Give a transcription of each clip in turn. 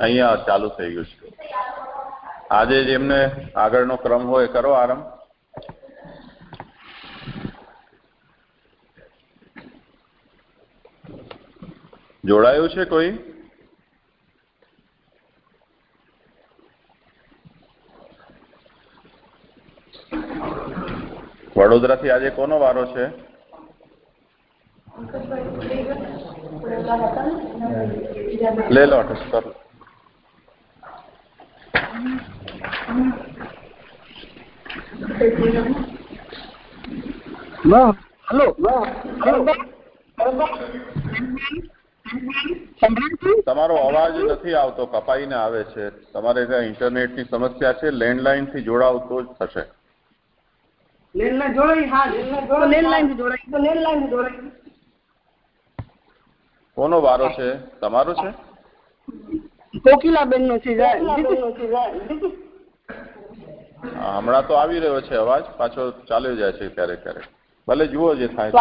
અહીંયા ચાલુ થઈ ગયું છે. આજે જેમને આગળનો ક્રમ હોય કરો આરંભ. જોડાયું છે કોઈ? વડોદરાથી આજે કોનો વારો છે? લે લો અટેસ્ટ કરો हेलो તમારો અવાજ નથી આવતો કપાઈને આવે છે. તમારે ત્યાં ઇન્ટરનેટની સમસ્યા છે લેન્ડલાઇનથી જોડાવ તો જ થશે. લેન્ડલાઈન જોડાઈ હા લેન્ડલાઈનથી જોડાઈ. તો લેન્ડલાઈનથી જોડાઈ. કોનો વારો છે? તમારો છે? કોકિલાબેન નો છે હમણાં તો આવી રહ્યો છે અવાજ. પાછો ચાલ્યો જાય છે ક્યારેક ક્યારેક. ભલે જુઓ જે થાય.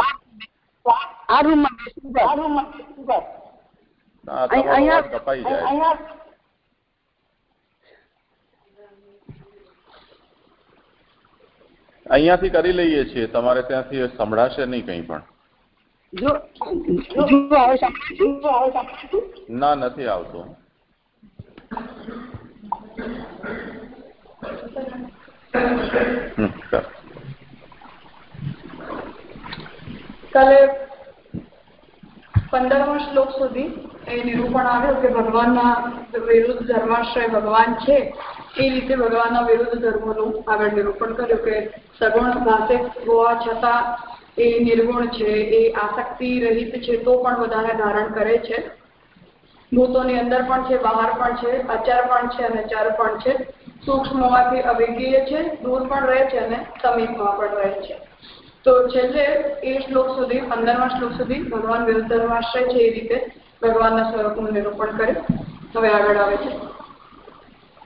આ રૂમમાં આ રૂમમાં ના, તમારો અહીંયા- અવાજ કપાઈ જાય. અહીંયાથી કરી લઈએ છીએ. તમારે ત્યાંથી સંભળાશે નહીં કંઈ પણ જો જો હવે સંભળાય છે? ના નથી આવતો. કાલે પંદરમો શ્લોક સુધી એ નિરૂપણ આવ્યું કે ભગવાનના વિરુદ્ધ ધર્માશ્રય ભગવાન છે. એ રીતે ભગવાનના વિરુદ્ધ ધર્મોનું આગળ નિરૂપણ કર્યું કે સગુણ ભાષિક હોવા છતાં એ નિર્ગુણ છે, એ આસક્તિ રહિત છે, તો પણ બધાને ધારણ કરે છે. ભૂતોની અંદર પણ છે, બહાર પણ છે, અચર પણ છે અને ચર પણ છે. સૂક્ષ્મ હોવાથી અવિજ્ઞેય છે, દૂર પણ રહે છે અને સમીપમાં પણ રહે છે. તો છેલ્લે એ શ્લોક સુધી, પંદરમા શ્લોક સુધી ભગવાન વિરુદ્ધર્માશ્રય છે એ રીતે ભગવાનના સ્વરૂપનું નિરૂપણ કર્યું. હવે આગળ આવે છે.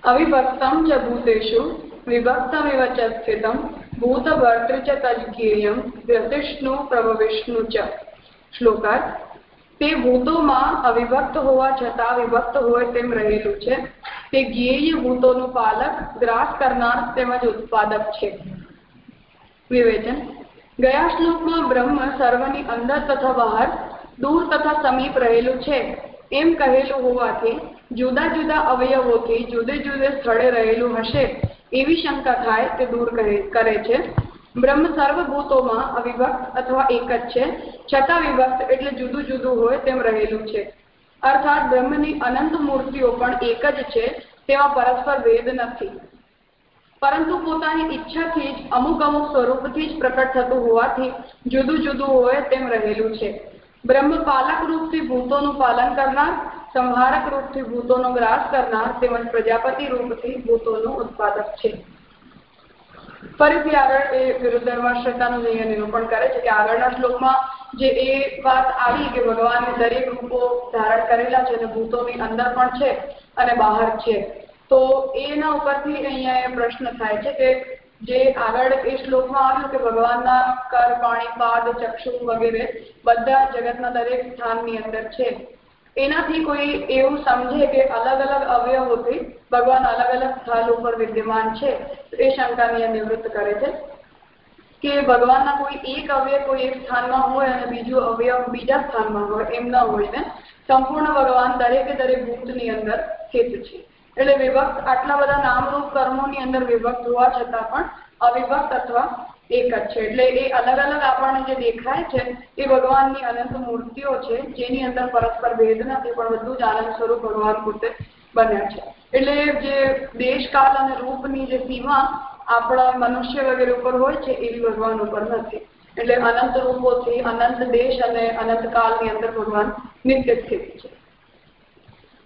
અવિભક્તમ જ ભૂતેષુ વિભક્તમિવ च स्थितं भूतभर्तृ च तज्ज्ञेयं व्यतिष्णु प्रभविष्णु च। શ્લોકાર્થ તે ભૂતોમાં અવિભક્ત હોવા છતાં વિભક્ત હોય તેમ રહેલું છે તે જ્ઞેય ભૂતોનું પાલક ગ્રાસ કરનાર તેમજ ઉત્પાદક છે વિવેચન ગયા શ્લોકમાં બ્રહ્મ સર્વની અંદર તથા બહાર દૂર તથા સમીપ રહેલું છે એમ કહેલું હોવાથી જુદા જુદા અવયવોથી જુદે જુદે સ્થળે રહેલું હશે એવી શંકા થાય તે દૂર કરે છે. બ્રહ્મ સર્વભૂતોમાં અવિભક્ત અથવા એક જ છે. છતાં વિભક્ત એટલે જુદું જુદું હોય તેમ રહેલું છે. અર્થાત બ્રહ્મની અનંત મૂર્તિઓ પણ એક જ છે તેમાં પરસ્પર ભેદ નથી. પરંતુ પોતાની ઈચ્છાથી જ અમુક અમુક સ્વરૂપથી જ પ્રકટ થતું હોવાથી જુદું જુદું હોય તેમ રહેલું છે. બ્રહ્મ પાલક રૂપથી ભૂતોનું પાલન કરનાર સંહારક રૂપથી ભૂતોનો ગ્રાસ કરનાર તેમજ પ્રજાપતિ રૂપથી ભૂતોનું ઉત્પાદક છે. ફરીથી આગળ એ વિરુદ્ધર્માશ્રતાનું અહીંયા નિરૂપણ કરે છે કે આગળના શ્લોકમાં જે એ વાત આવી કે ભગવાનને દરેક રૂપો ધારણ કરેલા છે અને ભૂતોની અંદર પણ છે અને બહાર છે, તો એના ઉપરથી અહીંયા એ પ્રશ્ન થાય છે કે જે આગળ એ શ્લોકમાં આવ્યું કે ભગવાનના કર, પાણી, પાદ, ચક્ષુ વગેરે બધા જગતના દરેક સ્થાનની અંદર છે એનાથી કોઈ એવું સમજે કે અલગ અલગ અવયવોથી ભગવાન અલગ અલગ સ્થળ ઉપર વિદ્યમાન છે એ શંકાની નિવૃત્ત કરે છે. કે ભગવાનના કોઈ એક અવયવ કોઈ એક સ્થાનમાં હોય અને બીજું અવયવ બીજા સ્થાનમાં હોય, એમ ન હોય ને, સંપૂર્ણ ભગવાન દરેકે દરેક ભૂતની અંદર સ્થિત છે. એટલે વિભક્ત આટલા બધા નામરૂપ કર્મોની અંદર વિભક્ત હોવા છતાં પણ અવિભક્ત અથવા એક જ છે. એટલે એ અલગ અલગ આપણને જે દેખાય છે, એ ભગવાનની અનંત મૂર્તિઓ છે, જેની અંદર પરસ્પર ભેદ નથી, પણ બધું જ આનંદ સ્વરૂપ ભગવાન પોતે બન્યા છે. એટલે જે દેશકાલ અને રૂપની જે સીમા આપણા મનુષ્ય વગેરે ઉપર હોય છે, એવી ભગવાન ઉપર નથી. એટલે અનંત રૂપોથી અનંત દેશ અને અનંત કાળની અંદર ભગવાન નિત્ય સ્થિત છે.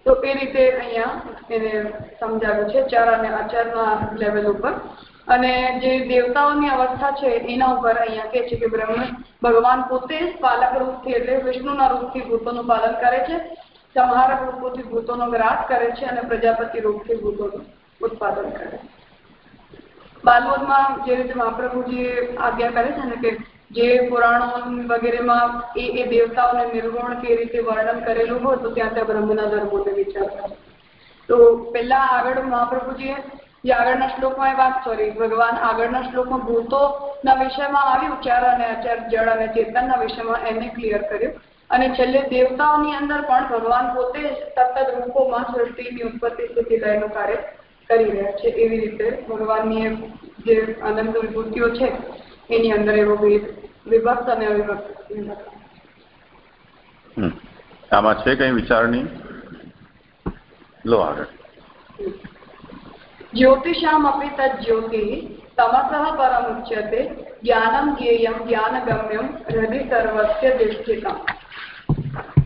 તો એ રીતે અહીંયા એને સમજાવ્યું છે, ચર અને અચરના લેવલ ઉપર. અને જે દેવતાઓની અવસ્થા છે, એના ઉપર અહીંયા કે છે કે બ્રહ્મ, ભગવાન પોતે પાલક રૂપથી એટલે વિષ્ણુના રૂપથી ભૂતોનું પાલન કરે છે, સંહારક રૂપોથી ભૂતોનો ગ્રાસ કરે છે અને પ્રજાપતિ રૂપથી ભૂતોનું ઉત્પાદન કરે છે. બાલવદમાં જે રીતે મહાપ્રભુજી આજ્ઞા કરે છે ને કે જે પુરાણો વગેરેમાં એ એ દેવતાઓને નિર્ગુણ કે રીતે વર્ણન કરેલું હોય તો ત્યાં ત્યાં બ્રહ્મના ધર્મોને વિચાર તો પહેલા આગળ મહાપ્રભુજીએ આગળના શ્લોકમાં એ વાત સોરી ભગવાન આગળના શ્લોકમાં ભૂતોના વિષયમાં આવ્યું ચાર અને અચાર જળ અને ચેતનના વિષયમાં એને ક્લિયર કર્યું. અને છેલ્લે દેવતાઓની અંદર પણ ભગવાન પોતે સતત રૂપોમાં સૃષ્ટિની ઉત્પત્તિ સ્થિતિ લયનું કાર્ય કરી રહ્યા છે. એવી રીતે ભગવાનની જે અનંત વિભૂતિઓ છે એની અંદર એવો વિભક્ત અને અવિભક્ત આમાં છે કઈ વિચારણી લો આગળ. જ્યોતિ તમસઃ પરમ ઉચ્યતે જ્ઞાનમ જ્ઞેયમ જ્ઞાનગમ્યમ હૃદય સર્વસ્ય દિષ્ઠિતમ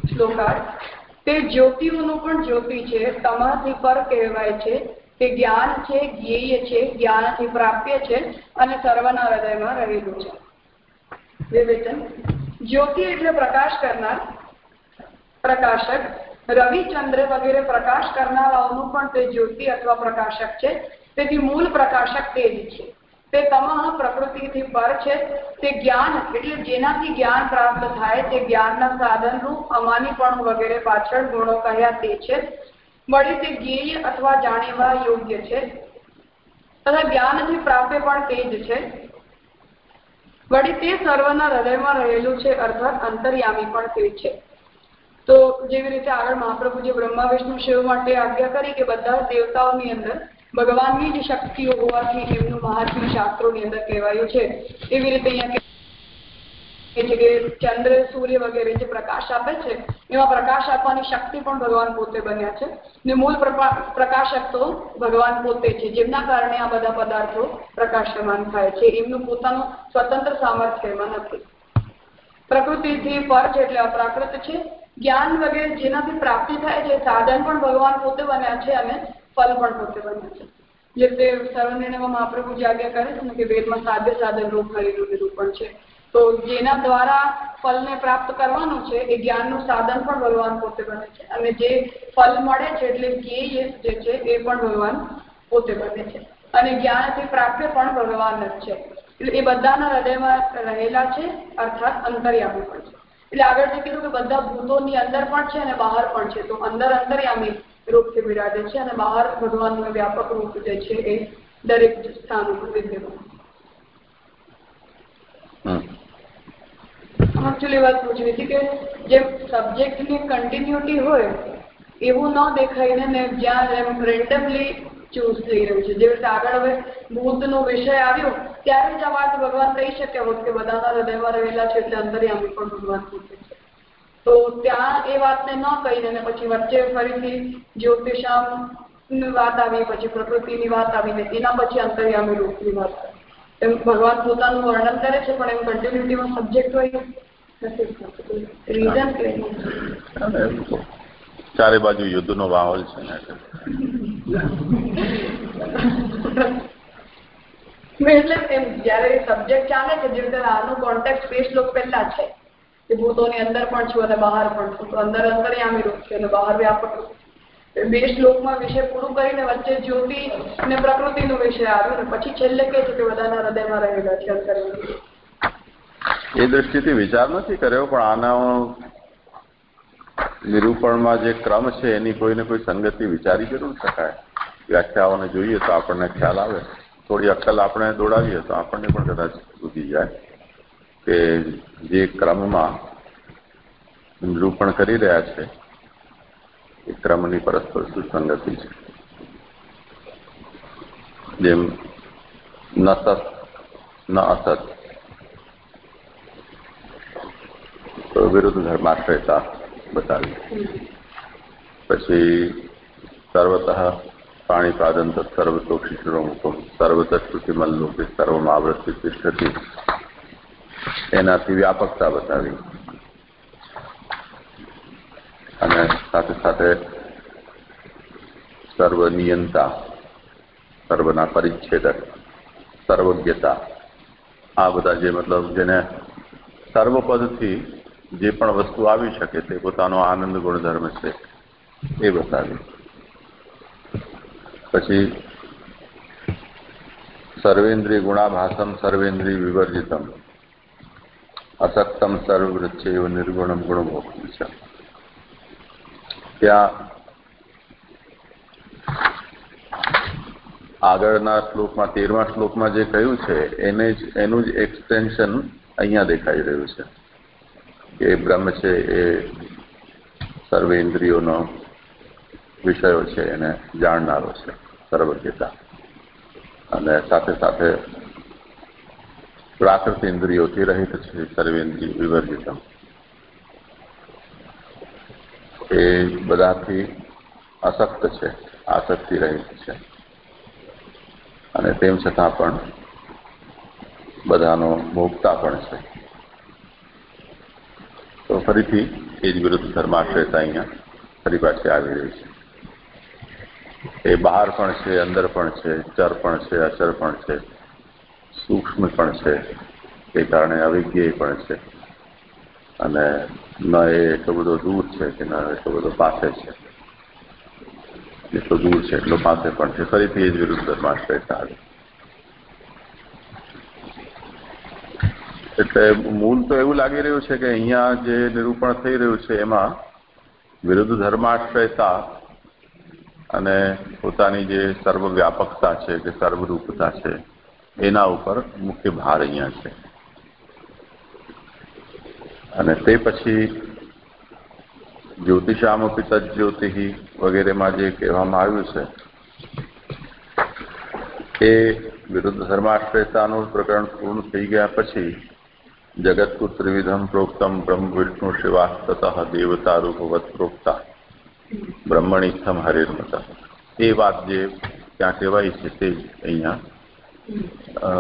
શ્લોકાર્થ તે જ્યોતિઓનું પણ જ્યોતિ છે તમાથી પર કહેવાય છે તે જ્ઞાન છે જ્ઞેય છે જ્ઞાનથી પ્રાપ્ય છે અને સર્વના હૃદયમાં રહેલું છે. વિવેચન. જ્યોતિ એટલે પ્રકાશ કરનાર, પ્રકાશક. રવિ ચંદ્ર વગેરે પ્રકાશ કરનારાઓનું પણ તે જ્યોતિ અથવા પ્રકાશક છે. તેથી મૂળ પ્રકાશક તે જ છે. તે તમામ પ્રકૃતિથી પર છે. તે જ્ઞાન એટલે જેનાથી જ્ઞાન પ્રાપ્ત થાય તે જ્ઞાનના સાધનરૂપ અમાનીપણું વગેરે પાછળ ગુણો કહ્યા તે છે. વળી તે જ્ઞેય અથવા જાણીવા યોગ્ય છે. તથા જ્ઞાનથી પ્રાપ્ય પણ તે જ છે. વળી તે સર્વના હૃદયમાં રહેલું છે અર્થાત અંતર્યામી પણ તે છે. તો જેવી રીતે આગળ મહાપ્રભુજી બ્રહ્મા વિષ્ણુ શિવ માટે આજ્ઞા કરી કે બધા દેવતાઓની અંદર ભગવાનની જ શક્તિઓ હોવાથી એમનું મહાત્મ્ય શાસ્ત્રોની અંદર કહેવાયું છે. એવી રીતે અહીંયા ચંદ્ર, સૂર્ય વગેરે જે પ્રકાશ આપે છે, એમાં પ્રકાશ આપવાની શક્તિ પણ ભગવાન પોતે બન્યા છે. ને મૂળ પ્રકાશક તો ભગવાન પોતે છે, જેમના કારણે આ બધા પદાર્થો પ્રકાશમાન થાય છે. એમનું પોતાનું સ્વતંત્ર સામર્થ્ય એમાં નથી. પ્રકૃતિથી પર છે એટલે અપ્રાકૃત છે. જ્ઞાન વગેરે જેનાથી પ્રાપ્તિ થાય છે, સાધન પણ ભગવાન પોતે બન્યા છે અને ફલ પણ પોતે બને છે. જે તે સર્વનિર્ણયમાં મહાપ્રભુ જે આજ્ઞા કરે છે ને કે વેદમાં સાધ્ય સાધન રૂપ હરિનું નિરૂપણ છે. તો જેના દ્વારા ફલને પ્રાપ્ત કરવાનું છે, એ જ્ઞાનનું સાધન પણ ભગવાન પોતે બને છે અને જે ફલ મળે છે, એટલે ધ્યેય જે છે, એ પણ ભગવાન પોતે બને છે. અને જ્ઞાનથી પ્રાપ્ય પણ ભગવાન જ છે. એટલે એ બધાના હૃદયમાં રહેલા છે, અર્થાત અંતર્યામી પણ છે. એટલે આગળ જે કીધું કે બધા ભૂતોની અંદર પણ છે અને બહાર પણ છે. તો અંદર અંતર્યામી રૂપથી બિરાજે છે અને બહાર ભગવાનનું વ્યાપક રૂપ જે છે એ દરેક સ્થાન ઉપર વિદ્યમાન એકચ્યુઅલી વાત પૂછવી હતી કે જે સબ્જેક્ટની કન્ટિન્યુટી હોય એવું ન દેખાઈને ને જ્યાં એમ રેન્ડમલી ચૂઝ થઈ રહ્યું છે. જે રીતે આગળ હવે ભૂતનો વિષય આવ્યો, ત્યારે જ આ વાત ભગવાન કહી શક્યા હોત કે બધાના હૃદયમાં રહેલા છે એટલે અંતર્યામી પણ ભગવાન પૂછે છે. તો ત્યાં એ વાતને ન કહીને અને પછી વચ્ચે ફરીથી જ્યોતિષામ વાત આવી, પછી પ્રકૃતિની વાત આવીને એના પછી અંતર્યામી રૂપની વાત એમ ભગવાન પોતાનું વર્ણન કરે છે, પણ એમ કન્ટિન્યુટીમાં સબ્જેક્ટ હોય રીઝન કે ચારે બાજુ યુદ્ધનો માહોલ છે એટલે. એમ જયારે સબ્જેક્ટ ચાલે છે જે રીતે આનો કોન્ટેક્ટ સ્પેસ લોક પહેલા છે કે ભૂતોની અંદર પણ છું અને બહાર પણ છું તો અંદર અંતર્યામી રૂપ છે અને બહાર વ્યાપક રૂપ બે શ્લોકમાં વિષય પૂરું કરીને વચ્ચે જ્યોતિ અને પ્રકૃતિનો વિષય આવ્યો ને પછી છેલ્લે કે છે કે બધાના હૃદયમાં રહેલા છે અંતર. એ દ્રષ્ટિથી વિચાર નથી કર્યો પણ આના નિરૂપણમાં જે ક્રમ છે, એની કોઈને કોઈ સંગતિ વિચારી જરૂર શકાય. વ્યાખ્યાઓને જોઈએ તો આપણને ખ્યાલ આવે. થોડી અક્કલ આપણે દોડાવીએ તો આપણને પણ કદાચ બુદ્ધિ જાય કે જે ક્રમમાં નિરૂપણ કરી રહ્યા છે, એ ક્રમની પરસ્પર સુસંગતિ છે. જેમ ન સત, ન અસત વિરુદ્ધ ધર્માશ્રયતા બતાવી. પછી સર્વત પાણીપાદન સર્વતોક્ષી શિરોમુખમ સર્વત સર્વમાવૃત્તિ એનાથી વ્યાપકતા બતાવી. અને સાથે સાથે સર્વનિયંતા, સર્વના પરિચ્છેદક સર્વજ્ઞતા, આ બધા જે મતલબ જેને સર્વપદથી જે પણ વસ્તુ આવી શકે તે પોતાનો આનંદ ગુણધર્મ છે, એ બતાવી. પછી સર્વેન્દ્રિય ગુણાભાસમ સર્વેન્દ્રિય વિવર્જિતમ. અસક્તમ સર્વવૃક્ષેવ નિર્ગુણમ ગુણમોક્ષ છે. ત્યાં આગળના શ્લોકમાં, તેરમા શ્લોકમાં જે કહ્યું છે, એને જ, એનું જ એક્સટેન્શન અહીંયા દેખાઈ રહ્યું છે. કે બ્રહ્મ છે એ સર્વેન્દ્રિયોનો વિષયો છે, એને જાણનારો છે, સર્વજ્ઞતા. અને સાથે સાથે પ્રાકૃત ઇન્દ્રિયોથી રહિત છે સર્વેન્દ્રિય વિવર્જિતમ એ બધાથી અશક્ત છે, આસક્તિ રહિત છે. અને તેમ છતાં પણ બધાનો ભોગતા પણ છે. તો ફરીથી એ જ વિરુદ્ધ ધર્માશ્રયતા અહીંયા ફરી પાછી આવી રહી છે. એ બહાર પણ છે, અંદર પણ છે, ચર પણ છે, અચર પણ છે, સૂક્ષ્મ પણ છે, એ કારણે અવિજ્ઞેય પણ છે. અને ન એ એટલો બધો દૂર છે કે ન એટલો બધો પાસે છે. જેટલો દૂર છે, એટલો પાસે પણ છે. ફરીથી એ જ વિરુદ્ધ ધર્માશ્રયતા આવી. એટલે મૂળ તો એવું લાગી રહ્યું છે કે અહીંયા જે નિરૂપણ થઈ રહ્યું છે એમાં વિરુદ્ધ ધર્માશ્રયતા અને પોતાની જે સર્વવ્યાપકતા છે કે સર્વરૂપતા છે, એના ઉપર મુખ્ય ભાર અહીંયા છે. અને તે પછી જ્યોતિષામપી તજ્યોતિ વગેરેમાં જે કહેવામાં આવ્યું છે, એ વિરુદ્ધ ધર્માશ્રયતાનું પ્રકરણ પૂર્ણ થઈ ગયા પછી બ્રહ્મ વિષ્ણુ શિવાસ્તત દેવતા રૂપવત પ્રોક્તા બ્રહ્મણિસ્થમ હરિર્મત એ વાત જે ત્યાં કહેવાય છે તે જ અહીંયા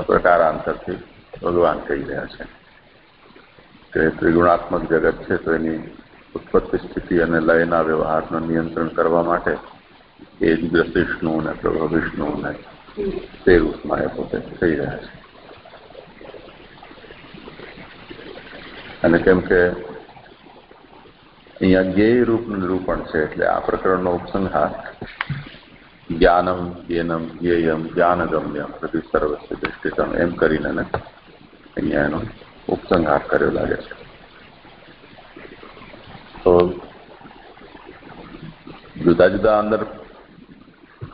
પ્રકારાંતરથી ભગવાન કહી રહ્યા છે કે ત્રિગુણાત્મક જગત છે તો એની ઉત્પત્તિ સ્થિતિ અને લયના વ્યવહારનું નિયંત્રણ કરવા માટે એ જ ગ્રસિષ્ણુ અને પ્રભવિષ્ણુ અને તે રૂપમાં એ પોતે થઈ રહ્યા છે અને કેમ કે અહીંયા જ્ઞેય રૂપનું નિરૂપણ છે એટલે આ પ્રકરણનો ઉપસંહાર જ્ઞાનમ જ્ઞેનમ જ્ઞેયમ જ્ઞાનગમ્યમ પ્રતિ સર્વસ્વ દ્રષ્ટિકમ એમ કરીને અહીંયા એનો ઉપસંહાર કર્યો લાગે છે. તો જુદા જુદા અંદર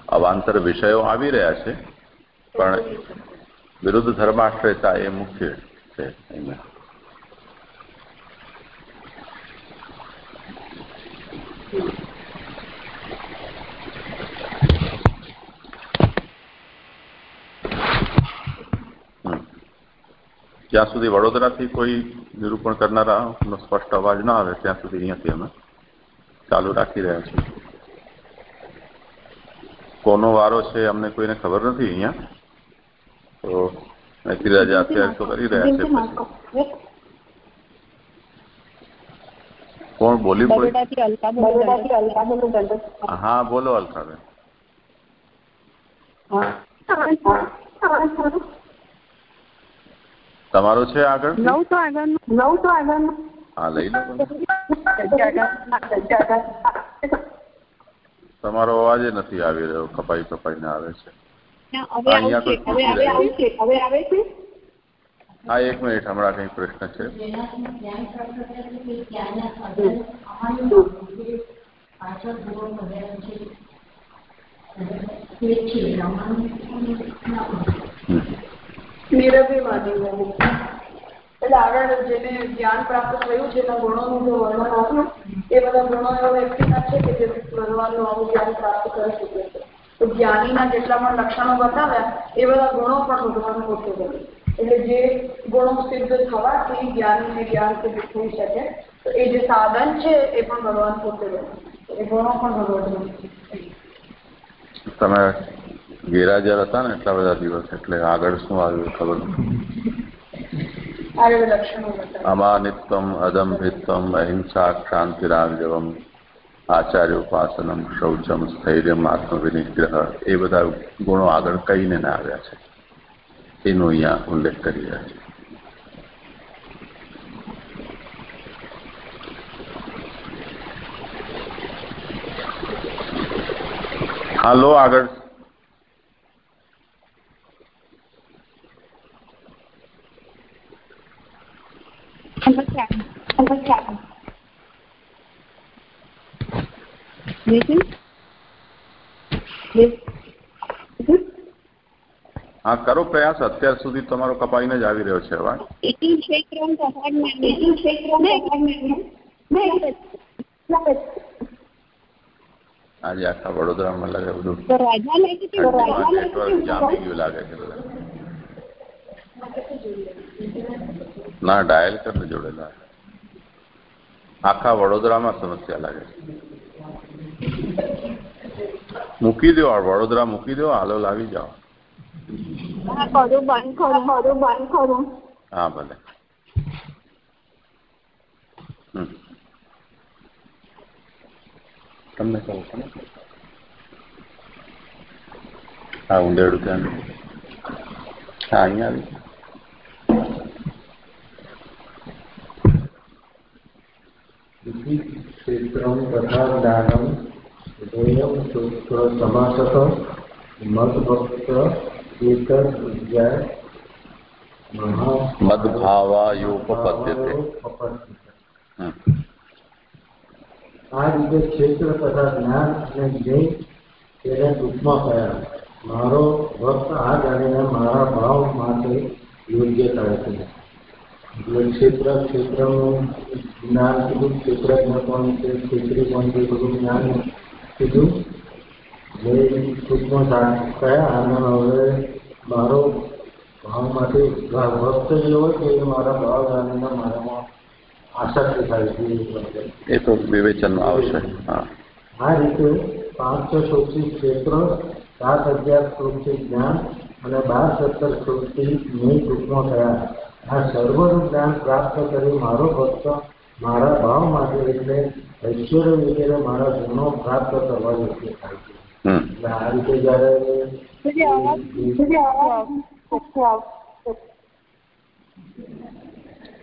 અવાંતર વિષયો આવી રહ્યા છે, પણ વિરુદ્ધ ધર્માશ્રયતા એ મુખ્ય છે અહીંયા. જ્યાં સુધી વડોદરાથી કોઈ નિરૂપણ કરનારા સ્પષ્ટ અવાજ ના આવે ત્યાં સુધી અહીંયાથી અમે ચાલુ રાખી રહ્યા છીએ. કોનો વારો છે અમને કોઈને ખબર નથી અહીંયા. તો અહીંથી અત્યારે તો કરી રહ્યા છે કોણ બોલી હા બોલો અલકાબેન. તમારો છે આગળ નવ તો આગળ નવ તો આગળ હા લઈ લો તમારો અવાજ નથી આવી રહ્યો કપાઈ કપાઈને આવે છે. હા એક મિનિટ હમણાં કઈ પ્રશ્ન છે. હમ. નિરભિમાની હોવું એટલે આગળ જેને જ્ઞાન પ્રાપ્ત થયું છે એના ગુણોનું જો વર્ણન આપ્યું એ બધા ગુણો એવા વ્યક્તિના છે કે જે ભગવાનનું આવું જ્ઞાન પ્રાપ્ત કરી શકે છે. તો જ્ઞાનીના જેટલા પણ લક્ષણો બતાવ્યા, એ બધા ગુણો પણ ભગવાન પોતે કરે એટલે જે ગુણો સિદ્ધ થવાથી જ્ઞાનીને જ્ઞાન સિદ્ધ થઈ શકે, તો એ જે સાધન છે, એ પણ ભગવાન પોતે કરે એ ગુણો પણ ભગવાન તમે ગેરહાજર હતા ને એટલા બધા દિવસ એટલે આગળ શું આવ્યું ખબર નથી. આગળ અમાનિત્વમ અદંભિત્વમ અહિંસા ક્ષાંતિરાજવમ આચાર્ય ઉપાસનમ શૌચમ સ્થૈર્યમ આત્મવિનિગ્રહ. એ બધા ગુણો આગળ કહીને ના આવ્યા છે. એનો અહીંયા ઉલ્લેખ કરી રહ્યા છે. હા હા કરો પ્રયાસ. અત્યાર સુધી તમારો કપાઈને જ આવી રહ્યો છે અવાજ આજે આખા વડોદરામાં લાગે બધું. જામી ગયું લાગે છે. બધા ના ડાયલ કરીને જોડેલા આખા વડોદરામાં સમસ્યા લાગે મૂકી દો વડોદરા મૂકી દો હાલો લાવી જાઓ. હા ભલે. તમને કહું છું હા ઉંદેડું ત્યાં. હા અહીંયા આવી. इति क्षेत्रं तथा ज्ञानं उभयं सूत्र समासत मद्भक्त एतद्विद्या મહા મદભાવાયોપપદ્યતે હમ. આ રીતે ક્ષેત્ર તથા જ્ઞાન અને જ્ઞેય તેને ટૂંકમાં કયા મારો ભક્ત આ જાણીને મારા ભાવ માટે યોગ્ય થાય છે એટલે ક્ષેત્ર ક્ષેત્રનું જ્ઞાન કીધું ક્ષેત્ર પણ છે ક્ષેત્રી પણ છે બધું જ્ઞાન કીધું એટલે સૂક્ષ્મ કયા અને હવે મારો ભાવ માટે ભક્ત જે હોય કે મારા ભાવ જાણીને મારામાં આસક્ત થાય છે એ તો વિવેચનમાં આવશે આ રીતે પાંચસો સૌથી ક્ષેત્ર, સાત અગિયાર સૌથી જ્ઞાન અને બાર સત્તર સુધી મેં ટૂંકમાં થયા. આ સર્વનું જ્ઞાન પ્રાપ્ત કરી મારો ભક્ત મારા ભાવ માટે એટલે ઐશ્વર્ય વગેરે મારા ગુણો પ્રાપ્ત કરવા યોગ્ય થાય છે. એટલે આ રીતે જ્યારે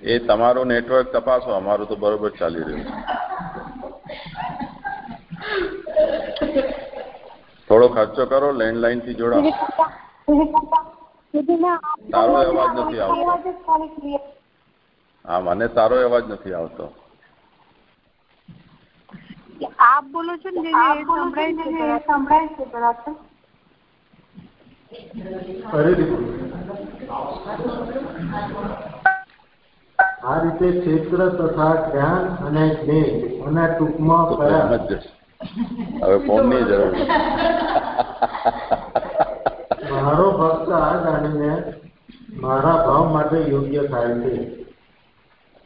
એ તમારું નેટવર્ક તપાસો અમારું તો બરોબર ચાલી રહ્યું છે. થોડો ખર્ચો કરો લેન્ડલાઈનથી જોડાઓ. તારો અવાજ નથી આવતો. હા મને તારો અવાજ નથી આવતો. આપ બોલો છો ને જે સંભળાય છે સંભળાય છે બરાબર આ રીતે ક્ષેત્ર તથા જ્ઞાન અને જ્ઞેય અને ટૂંકમાં હવે ફોનની જરૂર મારો ભક્ત આ જાણીને મારા ભાવ માટે યોગ્ય થાય છે.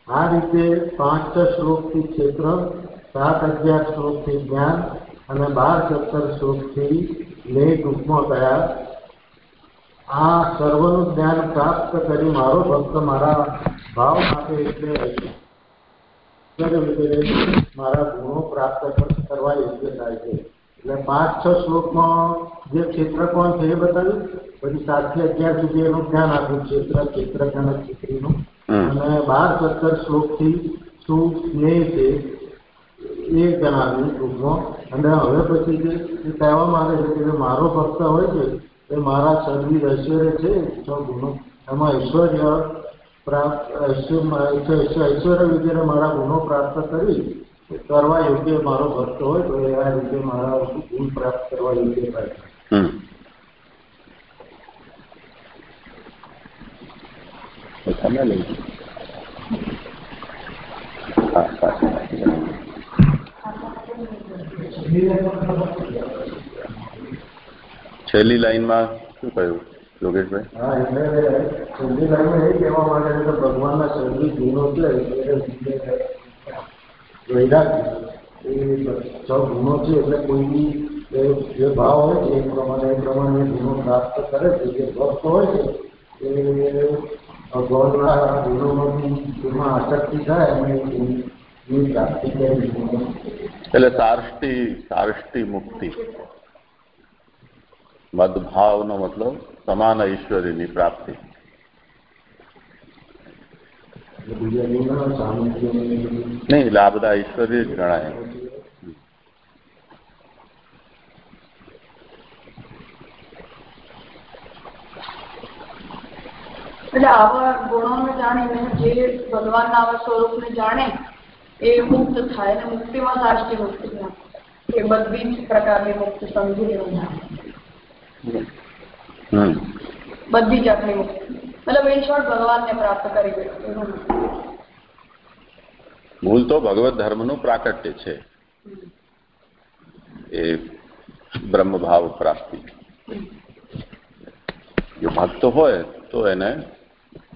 આ રીતે પાંચ શ્લોકથી ક્ષેત્ર, સાત અગિયાર શ્લોકથી જ્ઞાન અને બાર સત્તર શ્લોકથી લે ટૂંકમાં થયા આ સર્વનું જ્ઞાન પ્રાપ્ત કરી મારો ભક્ત મારા ભાવ માટે એટલે મારા ગુણો પ્રાપ્ત કરવા યોગ્ય થાય છે. એટલે પાંચ છ શ્લોકમાં જે ક્ષેત્ર કોણ છે એ બતાવ્યું. પછી સાતથી અગિયાર સુધી એનું ધ્યાન આપ્યું ક્ષેત્ર ક્ષેત્ર અને ક્ષેત્રીનું. અને બાર સત્તર શ્લોકથી શું સ્નેહ છે એ જણાવ્યું ટૂંકમાં. અને હવે પછી જે કહેવા માંગે છે કે મારો ભક્ત હોય છે એ મારા શરીર ઐશ્વર્ય છે છ ગુણો એમાં ઐશ્વર્ય પ્રાપ્ત ઐશ્વર્ય ઐશ્વર્ય વગેરે મારા ગુણો પ્રાપ્ત કરી કરવા યોગ્ય મારો ભક્ત હોય તો એ આ રીતે મારા ગુણ પ્રાપ્ત કરવા યોગ્ય થાય. તમે લઈ. છેલ્લી લાઈનમાં શું કહ્યું યોગેશભાઈ? હા એટલે છેલ્લી લાઈનમાં એ કહેવા માંગે છે કે ભગવાનના શરીર ગુણો છે એ વૈરાગ્ય ગુણો છે એટલે કોઈ જે ભાવ હોય છે એ પ્રમાણે એ પ્રમાણે ગુણો પ્રાપ્ત કરે છે જે ભક્ત હોય છે એ ભગવાનના ગુણોમાંથી જેમાં આસક્તિ થાય અને એની પ્રાપ્તિ કરી એટલે સારષ્ટિ સાર્ષ્ટી મુક્તિ મદભાવનો મતલબ સમાન ઐશ્વર્યની પ્રાપ્તિ એટલે બીજા ગુણ સામર્થ્ય નહીં એટલે આ બધા ઐશ્વર્ય જ ગણાય. એટલે આવા ગુણોને જાણીને જે ભગવાનના આવા સ્વરૂપને જાણે એ મુક્ત થાય અને મુક્તિમાં સાચી મુક્તિ થાય. એ બધી જ પ્રકારની મુક્તિ સમજી બધી જાતની મુક્તિ. મતલબ ઇન શોર્ટ ભગવાનને પ્રાપ્ત કરી દે મૂળ તો ભગવત ધર્મનું પ્રાકટ્ય છે. એ બ્રહ્મભાવ પ્રાપ્તિ. જો ભક્ત હોય તો એને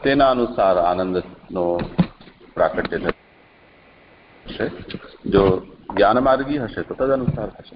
તેના અનુસાર આનંદનો પ્રાકટ્ય થશે. જો જ્ઞાન માર્ગી હશે તો તદ અનુસાર થશે.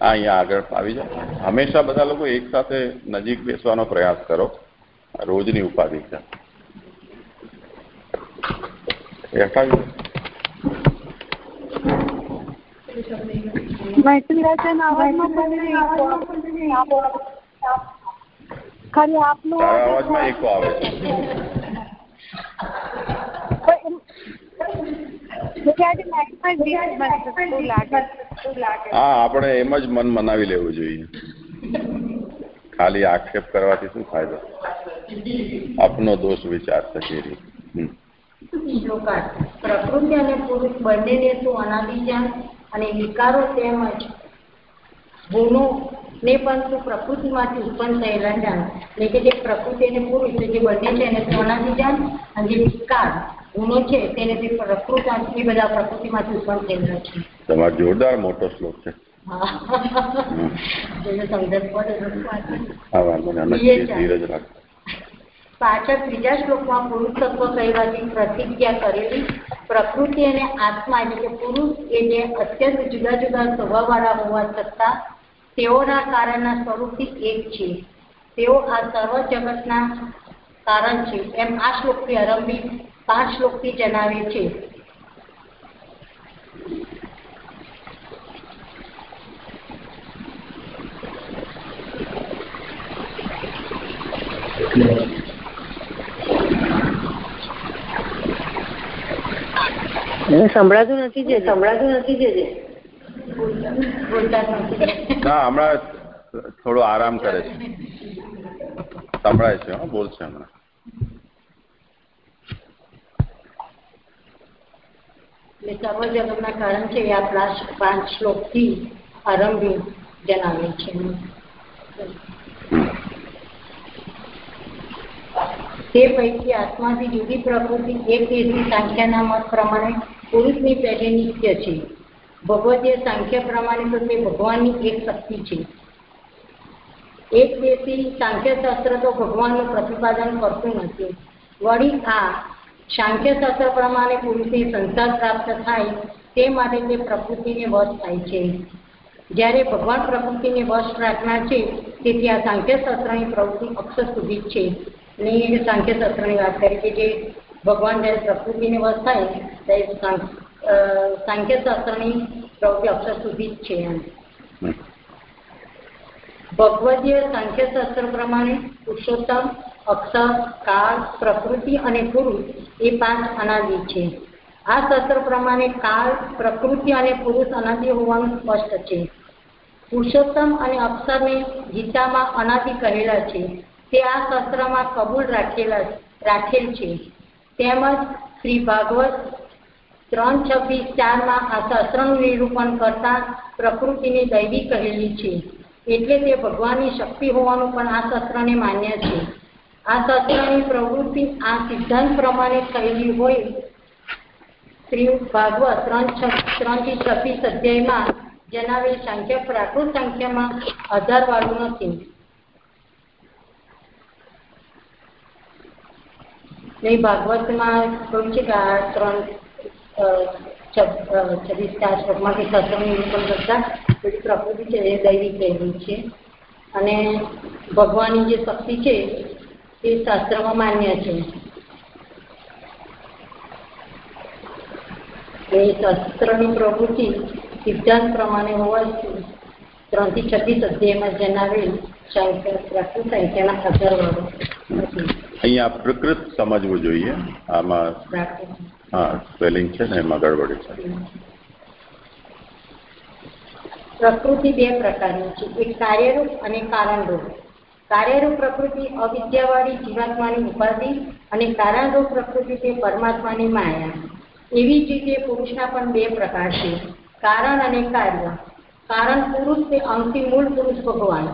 અહીંયા આગળ આવી જાઓ. હંમેશા બધા લોકો એક સાથે નજીક બેસવાનો પ્રયાસ કરો. આ રોજની ઉપાધિ છે એ હટાવી દો. મૈત્રી રચના અવાજમાં પણ ખાલી આપનો અવાજમાં એકો આવે છે. હા આપણે એમ જ મન મનાવી લેવું જોઈએ. ખાલી આક્ષેપ કરવાથી શું ફાયદો? આપનો દોષ વિચાર થશે પ્રકૃતિ અને પુરુષ બંનેને તું અનાદિજાન અને વિકારો તેમજ ગુણો ને પણ તું પ્રકૃતિમાંથી ઉત્પન્ન થયેલા જાણ એટલે કે જે પ્રકૃતિ અને પુરુષ જે બંને છે એને તું જાણ અને જે વિકાર ગુનો છે તેને તે પ્રકૃતિ બધા પ્રકૃતિમાંથી ઉત્પન્ન થયેલા છે. તમારો જોરદાર મોટો શ્લોક છે. પાછળ ત્રીજા શ્લોકમાં પુરુષ તત્વ કહેવાથી પ્રતિજ્ઞા કરેલી. પ્રકૃતિ અને આત્મા એટલે કે પુરુષ એ જે અત્યંત જુદા જુદા સ્વભાવવાળા હોવા છતાં તેઓના કારણના સ્વરૂપથી એક છે. તેઓ આ સર્વ જગતના કારણ છે એમ આ શ્લોકથી આરંભી પાંચ શ્લોકથી જણાવે છે. સંભળાતું નથી જે, સંભળાતું નથી જે. ના હમણાં થોડો આરામ કરે છે. સંભળાય છે બોલશે હમણાં. કારણ છે તે પૈકી આત્માથી જુદી પ્રકૃતિ એક દેશની સાંખ્યના મત પ્રમાણે પુરુષની પેઢી નિત્ય છે. ભગવતીય સાંખ્ય પ્રમાણે તો તે ભગવાનની એક શક્તિ છે. એક દેશી સાંખ્યશાસ્ત્ર તો ભગવાનનું પ્રતિપાદન કરતું નથી. વળી આ સાંખ્યશાસ્ત્ર પ્રમાણે પુરુષે સંસાર પ્રાપ્ત થાય તે માટે તે પ્રકૃતિને વશ થાય છે. જ્યારે ભગવાન પ્રકૃતિને વશ રાખનાર છે, તેથી આ સાંખ્યશાસ્ત્રની પ્રવૃત્તિ અક્ષર સુધી જ છે. અને સાંખ્યશાસ્ત્રની વાત કરી કે જે ભગવાન જ્યારે પ્રકૃતિને વશ થાય, ત્યારે સાંખ્યશાસ્ત્રની પ્રવૃત્તિ અક્ષર સુધી જ છે એમ. ભગવદીય સાંખ્યશાસ્ત્ર પ્રમાણે પુરુષોત્તમ અક્ષર કાળ પ્રકૃતિ અને પુરુષ એ પાંચ અનાદિ છે. આ શાસ્ત્ર પ્રમાણે કાળ પ્રકૃતિ અને પુરુષ અનાદિ હોવાનું સ્પષ્ટ છે. પુરુષોત્તમ અને અક્ષરને ગીતામાં અનાદિ કહેલા છે. તે આ શાસ્ત્રમાં કબૂલ રાખેલા રાખેલ છે. તેમજ શ્રી ભાગવત ત્રણ છવ્વીસ ચારમાં આ શાસ્ત્રનું નિરૂપણ કરતા પ્રકૃતિને દૈવી કહેલી છે. એટલે તે ભગવાનની શક્તિ હોવાનું પણ આ શાસ્ત્રને માન્ય છે. આ શાસ્ત્રની પ્રવૃત્તિ આ સિદ્ધાંત પ્રમાણે થયેલી હોય. ભાગવત ત્રણ, છ- ત્રણથી છવ્વીસ અધ્યાયમાં જણાવેલ સંખ્યા પ્રાકૃત સંખ્યામાં હજાર વાળું નથી. નહીં, ભાગવતમાં કહ્યું છે કે આ ત્રણ છવ્વીસના શ્લોકમાં કે બધી પ્રકૃતિ છે એ દૈવી કહેવી છે. અને ભગવાનની જે શક્તિ છે એ શાસ્ત્રમાં માન્ય છે. એ શાસ્ત્રની પ્રવૃત્તિ સિદ્ધાંત પ્રમાણે હોવાથી ત્રણથી છવ્વીસ અધ્યાયમાં જણાવેલ થાય તેના આધાર વાળો નથી અહીંયા પ્રકૃત સમજવું જોઈએ. આમાં હા સ્પેલિંગ છે ને એમાં ગડબડી છે. પ્રકૃતિ બે પ્રકારની છે. એક કાર્યરૂપ અને કારણરૂપ. કાર્યરૂપ પ્રકૃતિ અવિદ્યાવાળી જીવાત્માની ઉપાધિ અને કારણરૂપ પ્રકૃતિ તે પરમાત્માની માયા. એવી જ રીતે પુરુષના પણ બે પ્રકાર છે. કારણ અને કાર્ય. કારણ પુરુષ તે અંશથી મૂળ પુરુષ ભગવાન.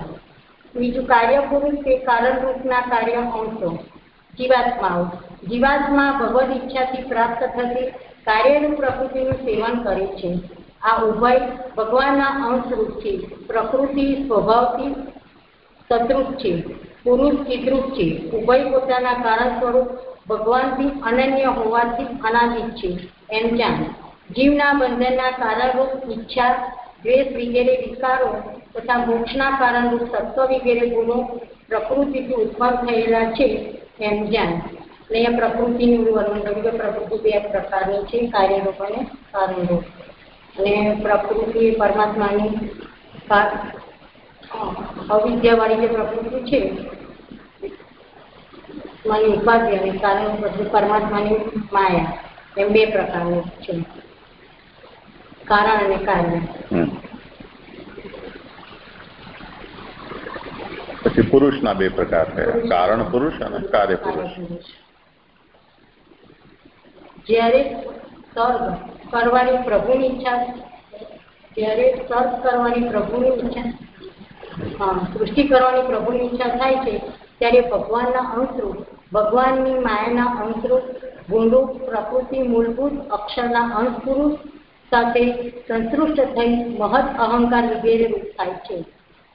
બીજું કાર્ય પુરુષ તે કારણરૂપના કાર્ય અંશો. જીવાત્માઓ. જીવાત્મા ભગવદ ઈચ્છાથી પ્રાપ્ત થતી કાર્યરૂપ પ્રકૃતિનું સેવન કરે છે. આ ઉભય ભગવાનના અંશરૂપ છે. પ્રકૃતિ સ્વભાવથી સદરૂપ છે. પુરુષ ચિદ્રૂપ છે. ઉભય પોતાના કારણ સ્વરૂપ ભગવાનથી અનન્ય હોવાથી અનાદિત છે. એમ જાણ. જીવના બંધનના કારણરૂપ ઈચ્છા, દ્વેષ વગેરે વિકારો તથા મોક્ષના કારણરૂપ સત્વ વગેરે ગુણો પ્રકૃતિથી ઉત્પન્ન થયેલા છે. એમ જાણ એટલે અહીંયા પ્રકૃતિનું વર્ણન કર્યું કે પ્રકૃતિ બે પ્રકારની છે કાર્યરૂપ અને કારણરૂપ અને પ્રકૃતિ પરમાત્માની અવિદ્યાવાળી જે પ્રકૃતિ છે માની ઉપાધિ અને કારણ પછી પરમાત્માની માયા. એમ બે પ્રકારની છે. કારણ અને કાર્ય હમ. પછી પુરુષના બે પ્રકાર થયા. કારણ પુરુષ અને કાર્ય પુરુષ. જ્યારે સર્ગ કરવાની પ્રભુની ઈચ્છા ત્યારે સર્ગ કરવાની પ્રભુની ઈચ્છા સૃષ્ટિ કરવાની પ્રભુની ઈચ્છા થાય છે, ત્યારે ભગવાનના અંશરૂપ ભગવાનની માયાના અંશરૂપ ગુણરૂપ પ્રકૃતિ, મૂળભૂત અક્ષરના અંશ પુરુષ સાથે સંતૃષ્ટ થઈ મહદ અહંકાર વગેરે રૂપ થાય છે.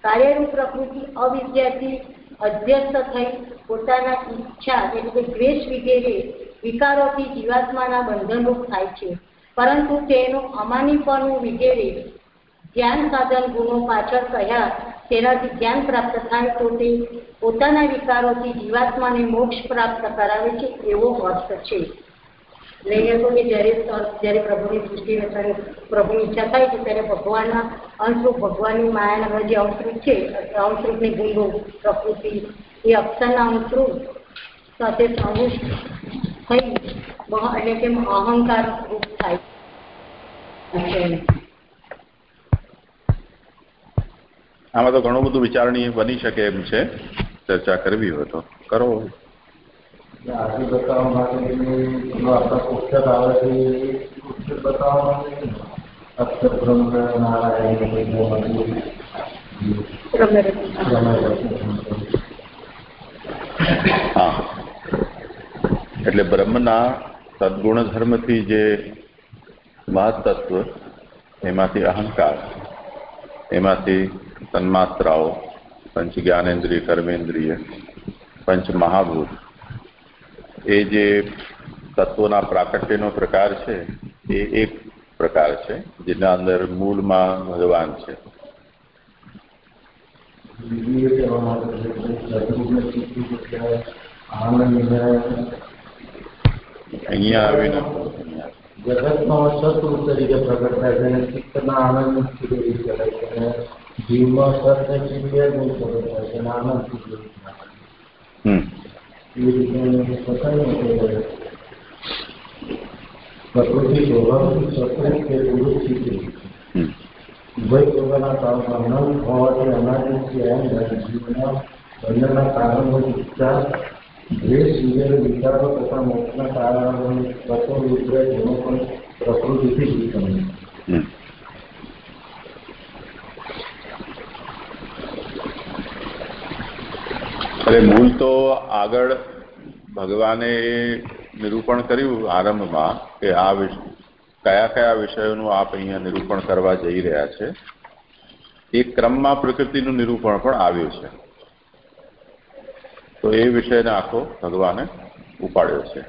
કાર્યરૂપ પ્રકૃતિ અવિદ્યાથી અધ્યસ્ત થઈ પોતાના ઈચ્છા એટલે કે દ્વેષ વગેરે વિકારોથી જીવાત્માના બંધનરૂપ થાય છે. પરંતુ તેનું અમાનીપણું વગેરે જ્ઞાન સાધન ગુણો પાછળ કહ્યા તેનાથી જ્ઞાન પ્રાપ્ત થાય તો તે પોતાના વિકારોથી જીવાત્માને મોક્ષ પ્રાપ્ત કરાવે છે એવો અર્થ છે. અહીંયા જ્યારે ત્યારે ભગવાનના અંશરૂપ, ભગવાનની માયાના જે અંશરૂપ છે અંશરૂપની પ્રકૃતિ સાથે સંરુષ્ટ થઈ એટલે કે અહંકાર રૂપ થાય. આમાં તો ઘણું બધું વિચારણીય બની શકે એમ છે. ચર્ચા કરવી હોય તો. કરો. આજે બતાવવા માટે જો આપણા પુસ્તક આવે છે એ પુસ્તક બતાવવા માટે અક્ષર બ્રહ્મ નારાયણ બધું હા એટલે બ્રહ્મના સદગુણ ધર્મથી જે મહત્તત્વ, એમાંથી અહંકાર, એમાંથી તન્માત્રાઓ, પંચ જ્ઞાનેન્દ્રિય, કર્મેન્દ્રિય, પંચ મહાભૂત એ જે તત્વોના પ્રાકટ્યનો પ્રકાર છે એ એક પ્રકાર છે જેના અંદર મૂળમાં ભગવાન છે. અહીંયા આવીને જગતમાં સતરૂપ તરીકે પ્રગટ થાય છે અને ચિત્તના આનંદ સુધી કરે છે અને જીવમાં સત્ય ચિત્તે નહીં થાય છે અને આનંદ કે પ્રકૃતિ સ્વભાવથી સત્ય કે શીખે હમ. ઉભય પ્રકારના કારણો અનંત હોવાથી અનાદિ છે એમ કારણો ઈચ્છા દ્વેષ વગેરે વિચારો તથા મોક્ષના કારણો તત્વ વિગ્રહ જેનો પણ પ્રકૃતિથી ઉત્પન્ન હમ અરે મૂળ તો આગળ ભગવાને નિરૂપણ કર્યું આરંભમાં કે આ કયા કયા વિષયોનું આપ અહીંયા નિરૂપણ કરવા જઈ રહ્યા છે. એ ક્રમમાં પ્રકૃતિનું નિરૂપણ પણ આવ્યું છે. તો એ વિષયને આખો ભગવાને ઉપાડ્યો છે.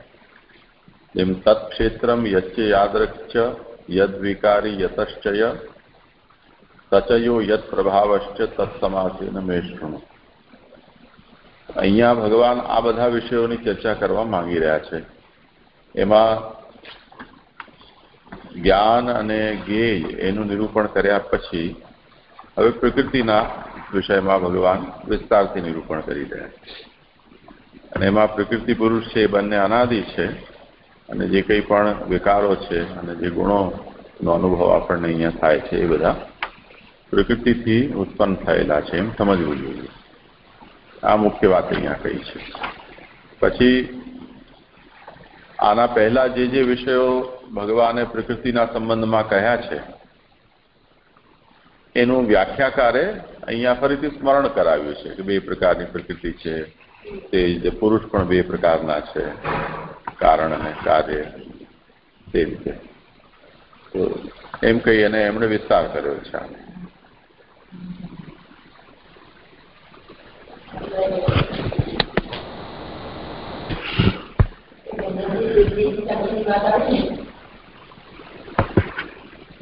જેમ તત્ક્ષેત્રમ યચ્ચ યાદ્રક્ષ યદ વિકારી યતશ્ચય, તચયો યત પ્રભાવશ્ચ તત્સમાસેન મે શૃણુ અહીંયા ભગવાન આ બધા વિષયોની ચર્ચા કરવા માંગી રહ્યા છે. એમાં જ્ઞાન અને જ્ઞેય એનું નિરૂપણ કર્યા પછી હવે પ્રકૃતિના વિષયમાં ભગવાન વિસ્તારથી નિરૂપણ કરી રહ્યા છે. અને એમાં પ્રકૃતિ પુરુષ છે એ બંને અનાદિ છે અને જે કંઈ પણ વિકારો છે અને જે ગુણોનો અનુભવ આપણને અહીંયા થાય છે એ બધા પ્રકૃતિથી ઉત્પન્ન થયેલા છે એમ સમજવું જોઈએ. આ મુખ્ય વાત અહીંયા કહી છે. પછી, આના પહેલા જે જે વિષયો ભગવાને પ્રકૃતિના સંબંધમાં કહ્યા છે, એનું વ્યાખ્યાકારે અહીંયા ફરીથી સ્મરણ કરાવ્યું છે કે બે પ્રકારની પ્રકૃતિ છે. તે જે પુરુષ પણ બે પ્રકારના છે. કારણ અને કાર્ય તે રીતે એમ કહી અને એમણે વિસ્તાર કર્યો છે આને.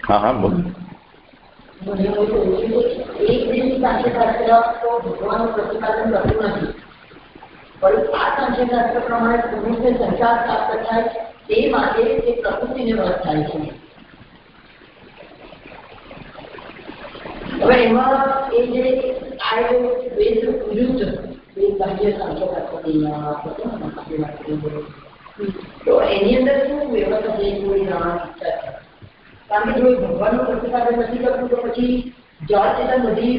હા હા બોલો એક દેશની સાંખ્યશાસ્ત્ર તો ભગવાનનું પ્રતિપાદન કરતું નથી પરંતુ આ સાંખ્યશાસ્ત્ર પ્રમાણે પુરુષને સંસાર પ્રાપ્ત થાય તે માટે તે પ્રકૃતિને વધ થાય છે હવે એમાં એ જે જે જો ચેતન બધી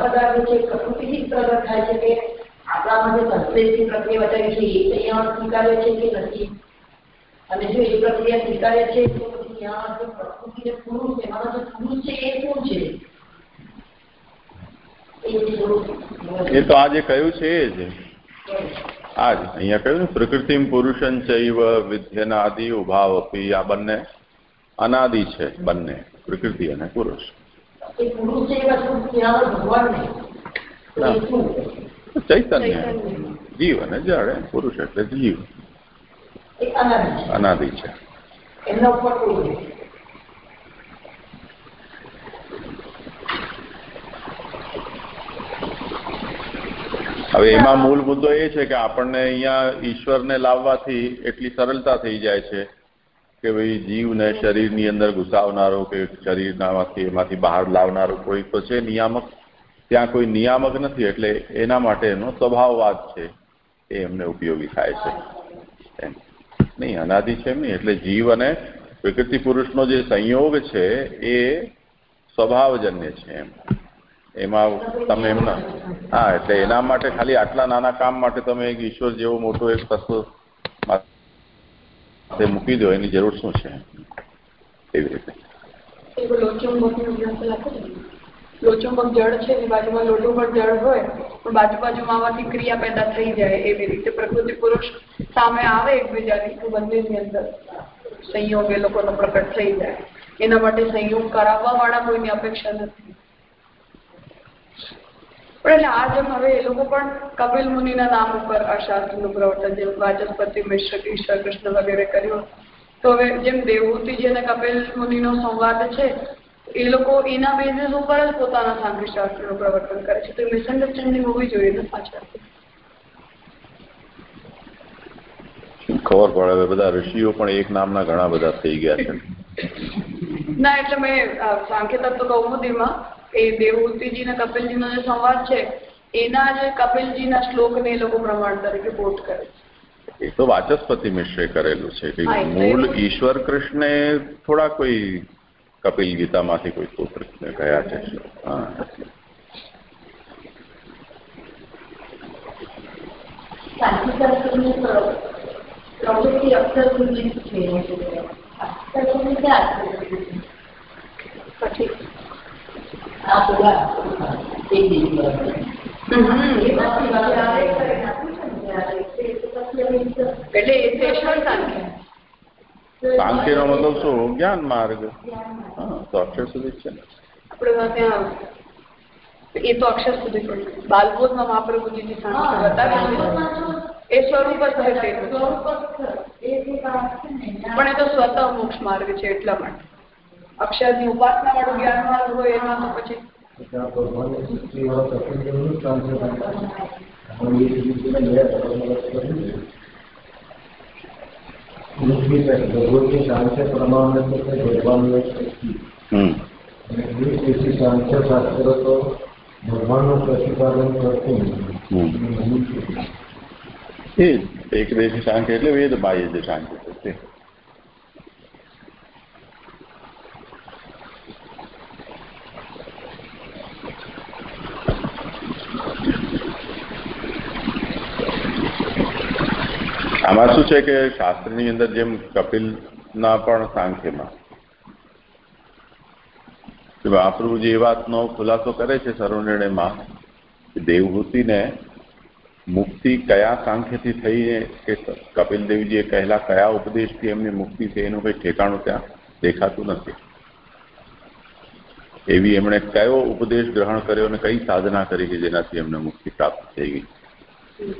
પદાર્થો છે પ્રકૃતિથી જ પ્રગટ થાય છે કે આપણામાં જે પ્રક્રિયા બતાવી છે એ સ્વીકાર્ય છે કે નથી અને જો એ પ્રક્રિયા સ્વીકાર્ય છે ત્યાં જે પ્રકૃતિ ને પુરુષ એમાં જે છે એ શું છે એ તો આજે કહ્યું છે એ જ. આજ અહીંયા કહ્યું ને પ્રકૃતિ પુરુષન ચૈવ વિદ્યનાદિ ઉભાવપી. આ બંને અનાદિ છે બંને પ્રકૃતિ અને પુરુષ. ચૈતન્ય. જીવ અને જળ પુરુષ એટલે જીવ. અનાદિ છે. અનાદિ છે. એમના ઉપર હવે એમાં મૂળ મુદ્દો એ છે કે આપણને અહીંયા ઈશ્વરને લાવવાથી એટલી સરળતા થઈ જાય છે કે ભાઈ જીવને શરીરની અંદર ઘુસાવનારો કે શરીરનામાંથી એમાંથી બહાર લાવનારો કોઈ તો છે નિયામક? ત્યાં કોઈ નિયામક નથી એટલે એના માટે એનો સ્વભાવવાદ છે એ એમને ઉપયોગી થાય છે. નહીં અનાદિ છે એમ નહીં એટલે જીવ અને પ્રકૃતિ પુરુષનો જે સંયોગ છે એ સ્વભાવજન્ય છે એમ. એમાં તમે એમના હા, એટલે એના માટે ખાલી આટલા નાના કામ માટે તમે એક ઈશ્વર જેવો મોટો એક તત્વ મૂકી દો, એની જરૂર શું છે? એવી રીતે. જળ છે, એની બાજુમાં લોટુંબક જળ હોય, પણ બાજુ બાજુમાં આમાંથી ક્રિયા પેદા થઈ જાય, એવી રીતે પ્રકૃતિ પુરુષ સામે આવે એકબીજાની તો બંનેની અંદર સંયોગ એ લોકોનો પ્રકટ થઈ જાય. એના માટે સંયોગ કરાવવા વાળા કોઈની અપેક્ષા નથી. પણ એટલે આ જેમ હવે એ લોકો પણ કપિલ મુનિના નામ ઉપર આ શાસ્ત્રનું પ્રવર્તન જેમ વાચસ્પતિ મિશ્ર ઈશ્વર કૃષ્ણ વગેરે કર્યું. તો હવે જેમ દેવહૂતિજી અને કપિલ મુનિનો સંવાદ છે એ લોકો એના બેઝિસ ઉપર જ પોતાના સાંખ્ય શાસ્ત્રનું પ્રવર્તન કરે છે. તો મિસઅન્ડરસ્ટેન્ડિંગ હોવી જોઈએ ને પાછળ. ખબર પડે હવે બધા ઋષિઓ પણ એક નામના ઘણા બધા થઈ ગયા છે. ના એટલે મેં સાંખ્ય તત્વ કૌમુદીમાં એ દેવહૂતિજી અને કપિલજીનો જે સંવાદ છે એના જે કપિલજીના શ્લોકને એ લોકો પ્રમાણ તરીકે કોટ કરે છે. એ તો વાચસ્પતિ મિશ્રે કરેલું છે. કે મૂળ ઈશ્વર કૃષ્ણે થોડા કોઈ કપિલ ગીતામાંથી કોઈ સૂત્ર ગયા છે. હા. પ્રવૃત્તિ અક્ષર છે શાંતિશાસ્ત્રની ક્યાં અક્ષર સુધી? પછી છે ને એટલે એ મતલબ શું? જ્ઞાન માર્ગ. હા તો અક્ષર સુધી છે ને. આપણે ત્યાં એ તો અક્ષર સુધી પણ બાલબોધમાં મહાપ્રભુજીની સાંખ્ય બતાવી એ સ્વરૂપ જ છે. પણ એ તો સ્વતઃ મોક્ષ માર્ગ છે એટલા માટે. અક્ષરની ઉપાસના વાળું જ્ઞાન વાળું હોય એમાં તો પછી ત્યાં ભગવાનની સૃષ્ટિવાળા તત્વજ્ઞાનનું જ કામ છે પણ એ સૃષ્ટિને બે ભાગમાં કર્યું છે. મુખ્ય છે ભગવતી સાંખ્ય પ્રમાણે તો તે ભગવાનની શક્તિ હમ અને એ તેથી સાંખ્ય શાસ્ત્ર તો ભગવાનનું પ્રતિપાદન કરતું નથી. હમ એ મુખ્ય છે. એ જ એકદેશી સાંખ્ય એટલે વેદ બાહ્ય જે સાંખ્ય છે તે આમાં શું છે કે શાસ્ત્રની અંદર જેમ કપિલના પણ સાંખ્યમાં. કે મહાપ્રભુજી એ વાતનો ખુલાસો કરે છે સર્વનિર્ણયમાં કે દેવહૂતિને મુક્તિ કયા સાંખ્યથી થઈ કે કપિલ દેવજીએ કહેલા કયા ઉપદેશથી એમની મુક્તિ છે એનું કંઈ ઠેકાણું ત્યાં દેખાતું નથી. એવી એમણે કયો ઉપદેશ ગ્રહણ કર્યો અને કઈ સાધના કરી કે જેનાથી એમને મુક્તિ પ્રાપ્ત થઈ ગઈ?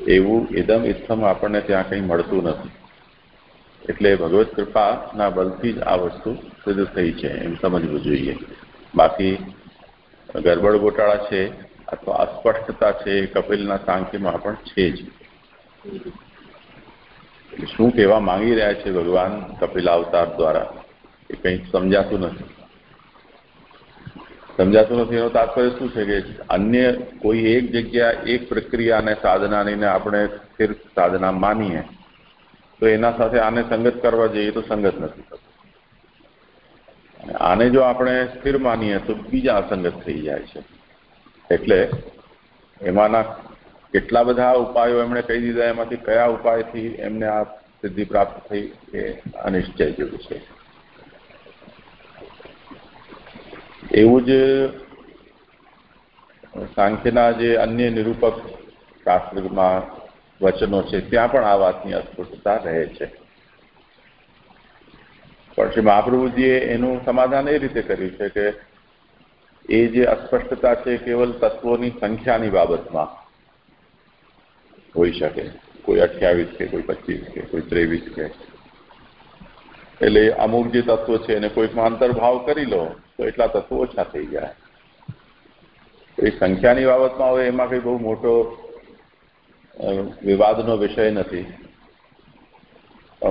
એવું એકદમ ઇથમ આપણને ત્યાં કંઈ મળતું નથી. એટલે ભગવત કૃપાના બલથી જ આ વસ્તુ સિદ્ધ થઈ છે, એમ સમજવું જોઈએ. બાકી ગરબડ ગોટાળા છે, અથવા અસ્પષ્ટતા છે, એ કપિલના સાંખ્યમાં પણ છે જ. શું કહેવા માંગી રહ્યા છે ભગવાન કપિલ અવતાર દ્વારા? એ કંઈ સમજાતું નથી. સમજાતું નથી. એનો તાત્પર્ય શું છે કે અન્ય કોઈ એક જગ્યા એક પ્રક્રિયા અને સાધનાની ને આપણે સ્થિર સાધના માનીએ, તો એના સાથે આને સંગત કરવા જઈએ તો સંગત નથી થતું. આને જો આપણે સ્થિર માનીએ તો બીજા અસંગત થઈ જાય છે. એટલે એમાંના કેટલા બધા ઉપાયો એમણે કહી દીધા, એમાંથી કયા ઉપાયથી એમને આ સિદ્ધિ પ્રાપ્ત થઈ એ અનિશ્ચય જેવું છે. એવું જ, સાંખ્યના જે અન્ય નિરૂપક શાસ્ત્રમાં વચનો છે, ત્યાં પણ આ વાતની અસ્પષ્ટતા રહે છે. પણ શ્રી મહાપ્રભુજીએ એનું સમાધાન એ રીતે કર્યું છે કે એ જે અસ્પષ્ટતા છે કેવલ તત્વોની સંખ્યાની બાબતમાં હોઈ શકે. કોઈ અઠ્યાવીસ કે કોઈ પચીસ કે કોઈ ત્રેવીસ કે. એટલે અમુક જે તત્વો છે એને કોઈકમાં અંતર્ભાવ કરી લો તો એટલા તત્વો ઓછા થઈ જાય. એ સંખ્યાની બાબતમાં હવે એમાં કંઈ બહુ મોટો વિવાદનો વિષય નથી.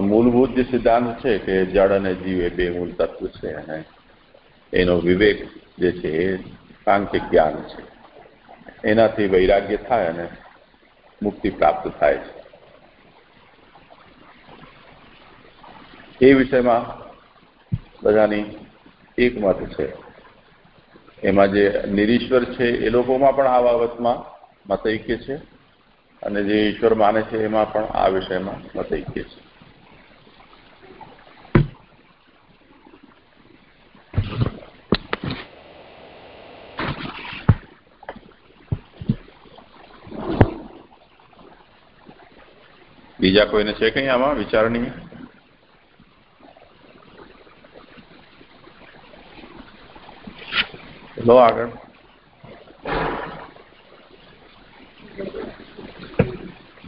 મૂળભૂત જે સિદ્ધાંત છે કે જળ અને જીવ એ બે મૂળ તત્વ છે અને એનો વિવેક જે છે એ સાંખ્ય જ્ઞાન છે. એનાથી વૈરાગ્ય થાય અને મુક્તિ પ્રાપ્ત થાય છે. એ વિષયમાં બધાની એકમત છે. એમાં જે નિરીશ્વર છે, એ લોકોમાં પણ આ બાબતમાં મતૈક્ય છે અને જે ઈશ્વર માને છે, એમાં પણ આ વિષયમાં મતૈક્ય છે. બીજા કોઈને છે કંઈ આમાં વિચારણી લો આગળ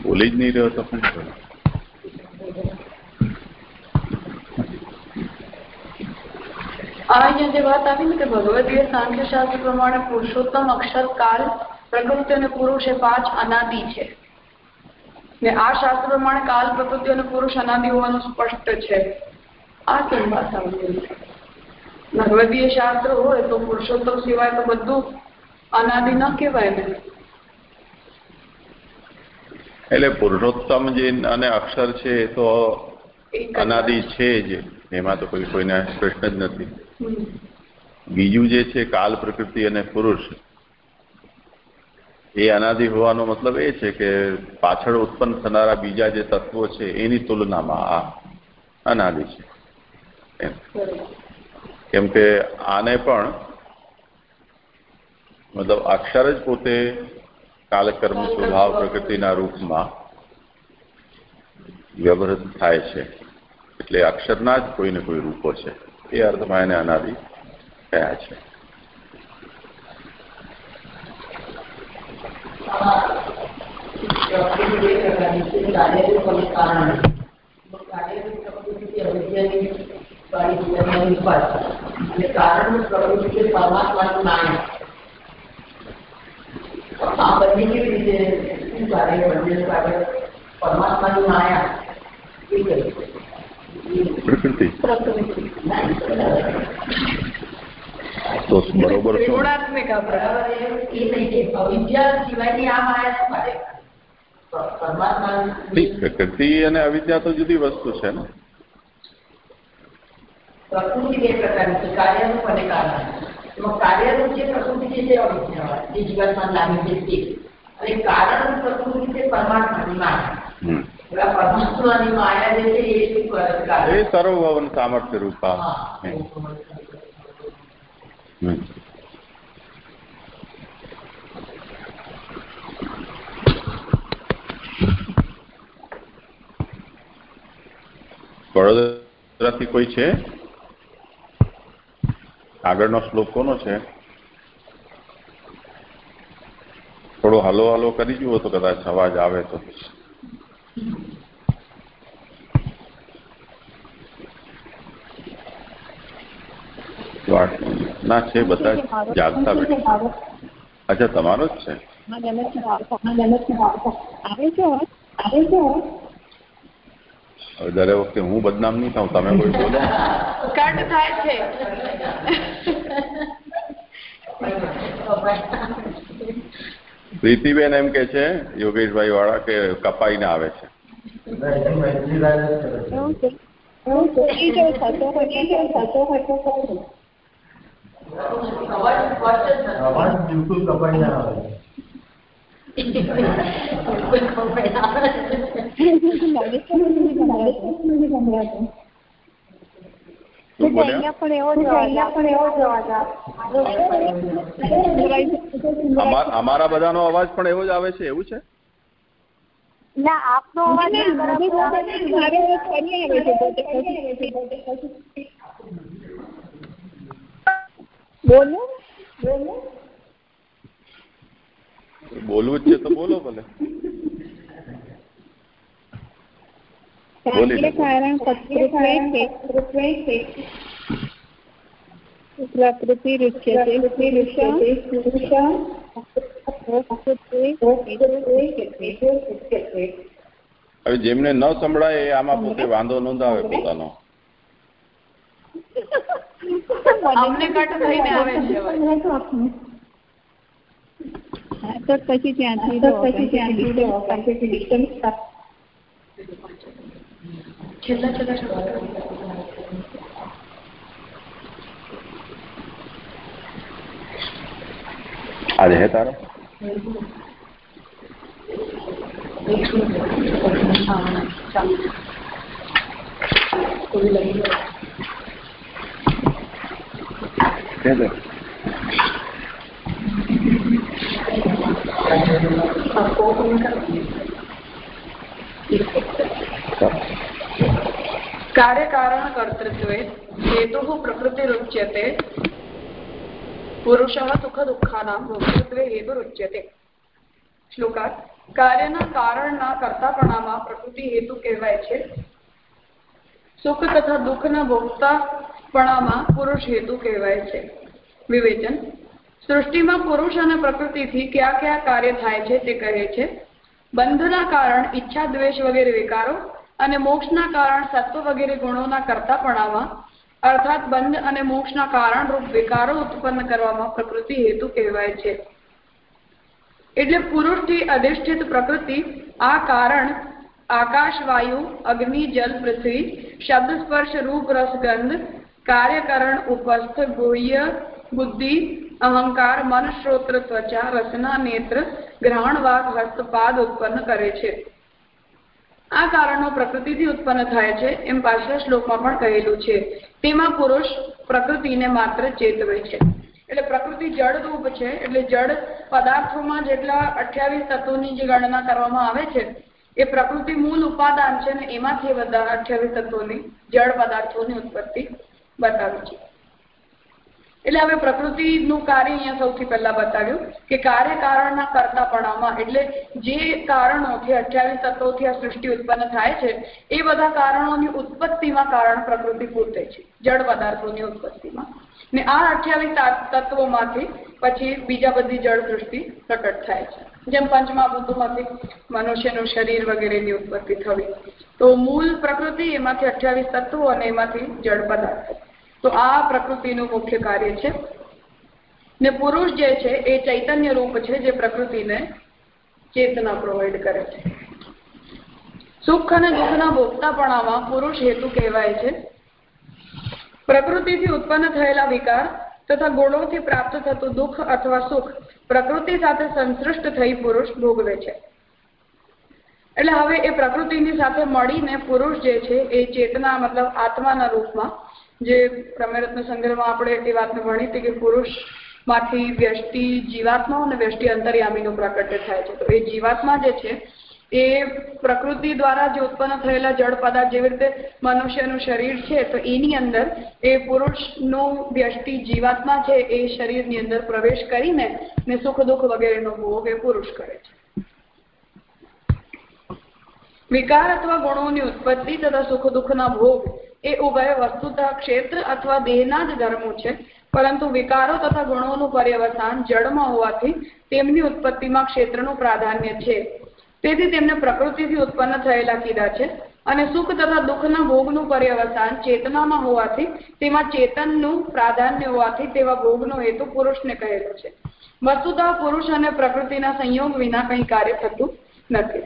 બોલી જ નહીં રહ્યો તો શું કરું? અહીંયા જે વાત આવી ને કે ભગવદીય સાંખ્ય શાસ્ત્ર પ્રમાણે પુરુષોત્તમ અક્ષર કાલ પ્રકૃતિ અને પુરુષ એ પાંચ અનાદિ છે. ને આ શાસ્ત્ર પ્રમાણે કાલ પ્રકૃતિ અને પુરુષ અનાદિ હોવાનું સ્પષ્ટ છે. આ કેમ વાત આવી? ભગવદીય શાસ્ત્ર હોય તો પુરુષોત્તમ સિવાય તો બધું અનાદિ ન કહેવાય ને. એટલે પુરુષોત્તમ જે અને અક્ષર છે એ તો અનાદિ છે જ. એમાં તો કોઈ કોઈને પ્રશ્ન જ નથી. બીજું જે છે કાલ પ્રકૃતિ અને પુરુષ એ અનાદિ હોવાનો મતલબ એ છે કે પાછળ ઉત્પન્ન થનારા બીજા જે તત્વો છે એની તુલનામાં આ અનાદિ છે. એમ. કેમ કે આને પણ મતલબ અક્ષર જ પોતે કાલકર્મ સ્વભાવ પ્રકૃતિના રૂપમાં વ્યવહૃત થાય છે. એટલે અક્ષરના જ કોઈને કોઈ રૂપો છે. એ અર્થમાં એને અનાદિ કયા છે. કાર્યરૂપ વિદ્યાની ઉપાસ કારણનું પ્રવૃત્તિ માયા એ નહીં કે અવિદ્યા આ માયા શું પ્રકૃતિ અને અવિદ્યા તો જુદી વસ્તુ છે ને? પ્રકૃતિ બે પ્રકારની છે કાર્યરૂપ અને કારણ એમાં કાર્યરૂપ જે પ્રકૃતિ છે તે અવિદ્યા જે જીવનમાં લાગે છે તે. અને કારણ પ્રકૃતિ છે પરમાત્માની માયા. પરમાત્માની માયા જે છે એ શું કરે છે? એ સર્વભવન સામર્થ્ય રૂપા. વડોદરાથી કોઈ છે? આગળનો શ્લોક કોનો છે? થોડો હલો હલો કરી જુઓ તો કદાચ અવાજ આવે તો. ના છે, બધા જાગતા બેઠા. અચ્છા, તમારો જ છે હવે? દરેક વખતે હું બદનામ નહીં થાઉં તમે કોઈ બોલો. કટ થાય છે. પ્રીતિબેન એમ કે છે યોગેશભાઈ વાળા કે કપાઈને આવે છે. અવાજ બિલકુલ કપાઈને આવે અમારા બધાનો અવાજ પણ એવો જ આવે છે એવું છે ના આપનો અવાજ બોલો બોલવું જ છે તો બોલો ભલે. પ્રકૃતિ હવે જેમને ન સંભળાય એ આમાં પોતે વાંધો નોંધાવે પોતાનો. અમને કટ થઈને આવે છે અવાજ. તો પછી ત્યાંથી તો પછી ત્યાંથી છેલ્લા છેલ્લા શબ્દો. આજે હે તારો કહે દે. હેતુઃ પ્રકૃતિરુચ્યતે પુરુષः સુખ દુઃખાનાં ભોક્તૃત્વે હેતુરુચ્યતે શ્લોકાર્થ કાર્યના કારણના કર્તાપણામાં પ્રકૃતિ હેતુ કહેવાય છે સુખ તથા દુઃખના ભોગતાપણામાં પુરુષ હેતુ કહેવાય છે વિવેચન સૃષ્ટિમાં પુરુષ અને પ્રકૃતિથી કયા કયા કાર્ય થાય છે તે કહે છે. બંધના કારણ, ઈચ્છા, દ્વેષ વગેરે વિકારો અને મોક્ષના કારણ, સત્વ વગેરે ગુણોના કરતાપણામાં અર્થાત બંધ અને મોક્ષના કારણરૂપ વિકારો ઉત્પન્ન કરવામાં પ્રકૃતિ હેતુ કહેવાય છે. એટલે પુરુષથી અધિષ્ઠિત પ્રકૃતિ, આ કારણ આકાશ, વાયુ, અગ્નિ, જલ, પૃથ્વી, શબ્દ, સ્પર્શ, રૂપ, રસ, ગંધ, કાર્યકરણ, ઉપસ્થ, ગુહ્ય, બુદ્ધિ અહંકાર મન શ્રોત્ર ત્વચા રસના નેત્ર ગ્રહણ વાક હસ્તપાદ ઉત્પન્ન કરે છે. આ કારણો પ્રકૃતિથી ઉત્પન્ન થાય છે એમ પાછલા શ્લોકમાં પણ કહેલું છે. તેમાં પુરુષ પ્રકૃતિને માત્ર ચેતવે છે. એટલે પ્રકૃતિ જળ રૂપ છે, એટલે જળ પદાર્થોમાં જેટલા અઠ્યાવીસ તત્વોની જે ગણના કરવામાં આવે છે, એ પ્રકૃતિ મૂળ ઉપાદાન છે ને એમાંથી બધા અઠ્યાવીસ તત્વોની જળ પદાર્થોની ઉત્પત્તિ બતાવી છે. એટલે હવે પ્રકૃતિનું કાર્ય અહીંયા સૌથી પહેલા બતાવ્યું કે કાર્ય કારણના કરતાપણામાં એટલે જે કારણોથી, અઠ્યાવીસ તત્વોથી આ સૃષ્ટિ ઉત્પન્ન થાય છે, એ બધા કારણોની ઉત્પત્તિમાં કારણ પ્રકૃતિ પૂરતે છે, જળ પદાર્થોની ઉત્પત્તિમાં. ને આ અઠ્યાવીસ તત્વોમાંથી પછી બીજા બધી જળ સૃષ્ટિ પ્રકટ થાય છે. જેમ પંચમહાભૂતોમાંથી મનુષ્યનું શરીર વગેરેની ઉત્પત્તિ થવી. તો મૂળ પ્રકૃતિ એમાંથી અઠ્યાવીસ તત્વો અને એમાંથી જળ પદાર્થ. તો આ પ્રકૃતિનું મુખ્ય કાર્ય છે. ને પુરુષ જે છે, એ ચૈતન્ય રૂપ છે જે પ્રકૃતિને ચેતના પ્રોવાઈડ કરે છે. સુખ અને દુઃખના ભોગતાપણામાં પુરુષ હેતુ કહેવાય છે. પ્રકૃતિથી ઉત્પન્ન થયેલા વિકાર તથા ગુણોથી પ્રાપ્ત થતું દુઃખ અથવા સુખ પ્રકૃતિ સાથે સંશ્લિષ્ટ થઈ પુરુષ ભોગવે છે. એટલે હવે એ પ્રકૃતિની સાથે મળીને પુરુષ જે છે, એ ચેતના મતલબ આત્માના રૂપમાં જે પ્રમેરત્ન સંગ્રહમાં આપણે એ વાતને ભણી હતી કે પુરુષમાંથી વ્યષ્ટિ જીવાત્મા અને વ્યષ્ટિ અંતર્યામીનું પ્રકટ્ય થાય છે. તો એ જીવાત્મા જે છે, એ પ્રકૃતિ દ્વારા જે ઉત્પન્ન થયેલા જળ પદાર્થ જેવી રીતે મનુષ્યનું શરીર છે, તો એની અંદર એ પુરુષનું વ્યષ્ટિ જીવાત્મા છે, એ શરીરની અંદર પ્રવેશ કરીને ને સુખ દુઃખ વગેરેનો ભોગ એ પુરુષ કરે છે. વિકાર અથવા ગુણોની ઉત્પત્તિ તથા સુખ દુઃખના ભોગ એ ઉભય વસ્તુતા ક્ષેત્ર અથવા દેહના જ ધર્મો છે. પરંતુ વિકારો તથા ગુણોનું પર્યવસાન જળમાં હોવાથી તેમની ઉત્પત્તિમાં ક્ષેત્રનું પ્રાધાન્ય છે. તેથી તેમને પ્રકૃતિથી ઉત્પન્ન થયેલા કીધા છે અને સુખ તથા દુઃખના ભોગનું પર્યવસાન ચેતનામાં હોવાથી તેમાં ચેતનનું પ્રાધાન્ય હોવાથી તેવા ભોગનો હેતુ પુરુષને કહેલો છે. વસ્તુતઃ પુરુષ અને પ્રકૃતિના સંયોગ વિના કંઈ કાર્ય થતું નથી.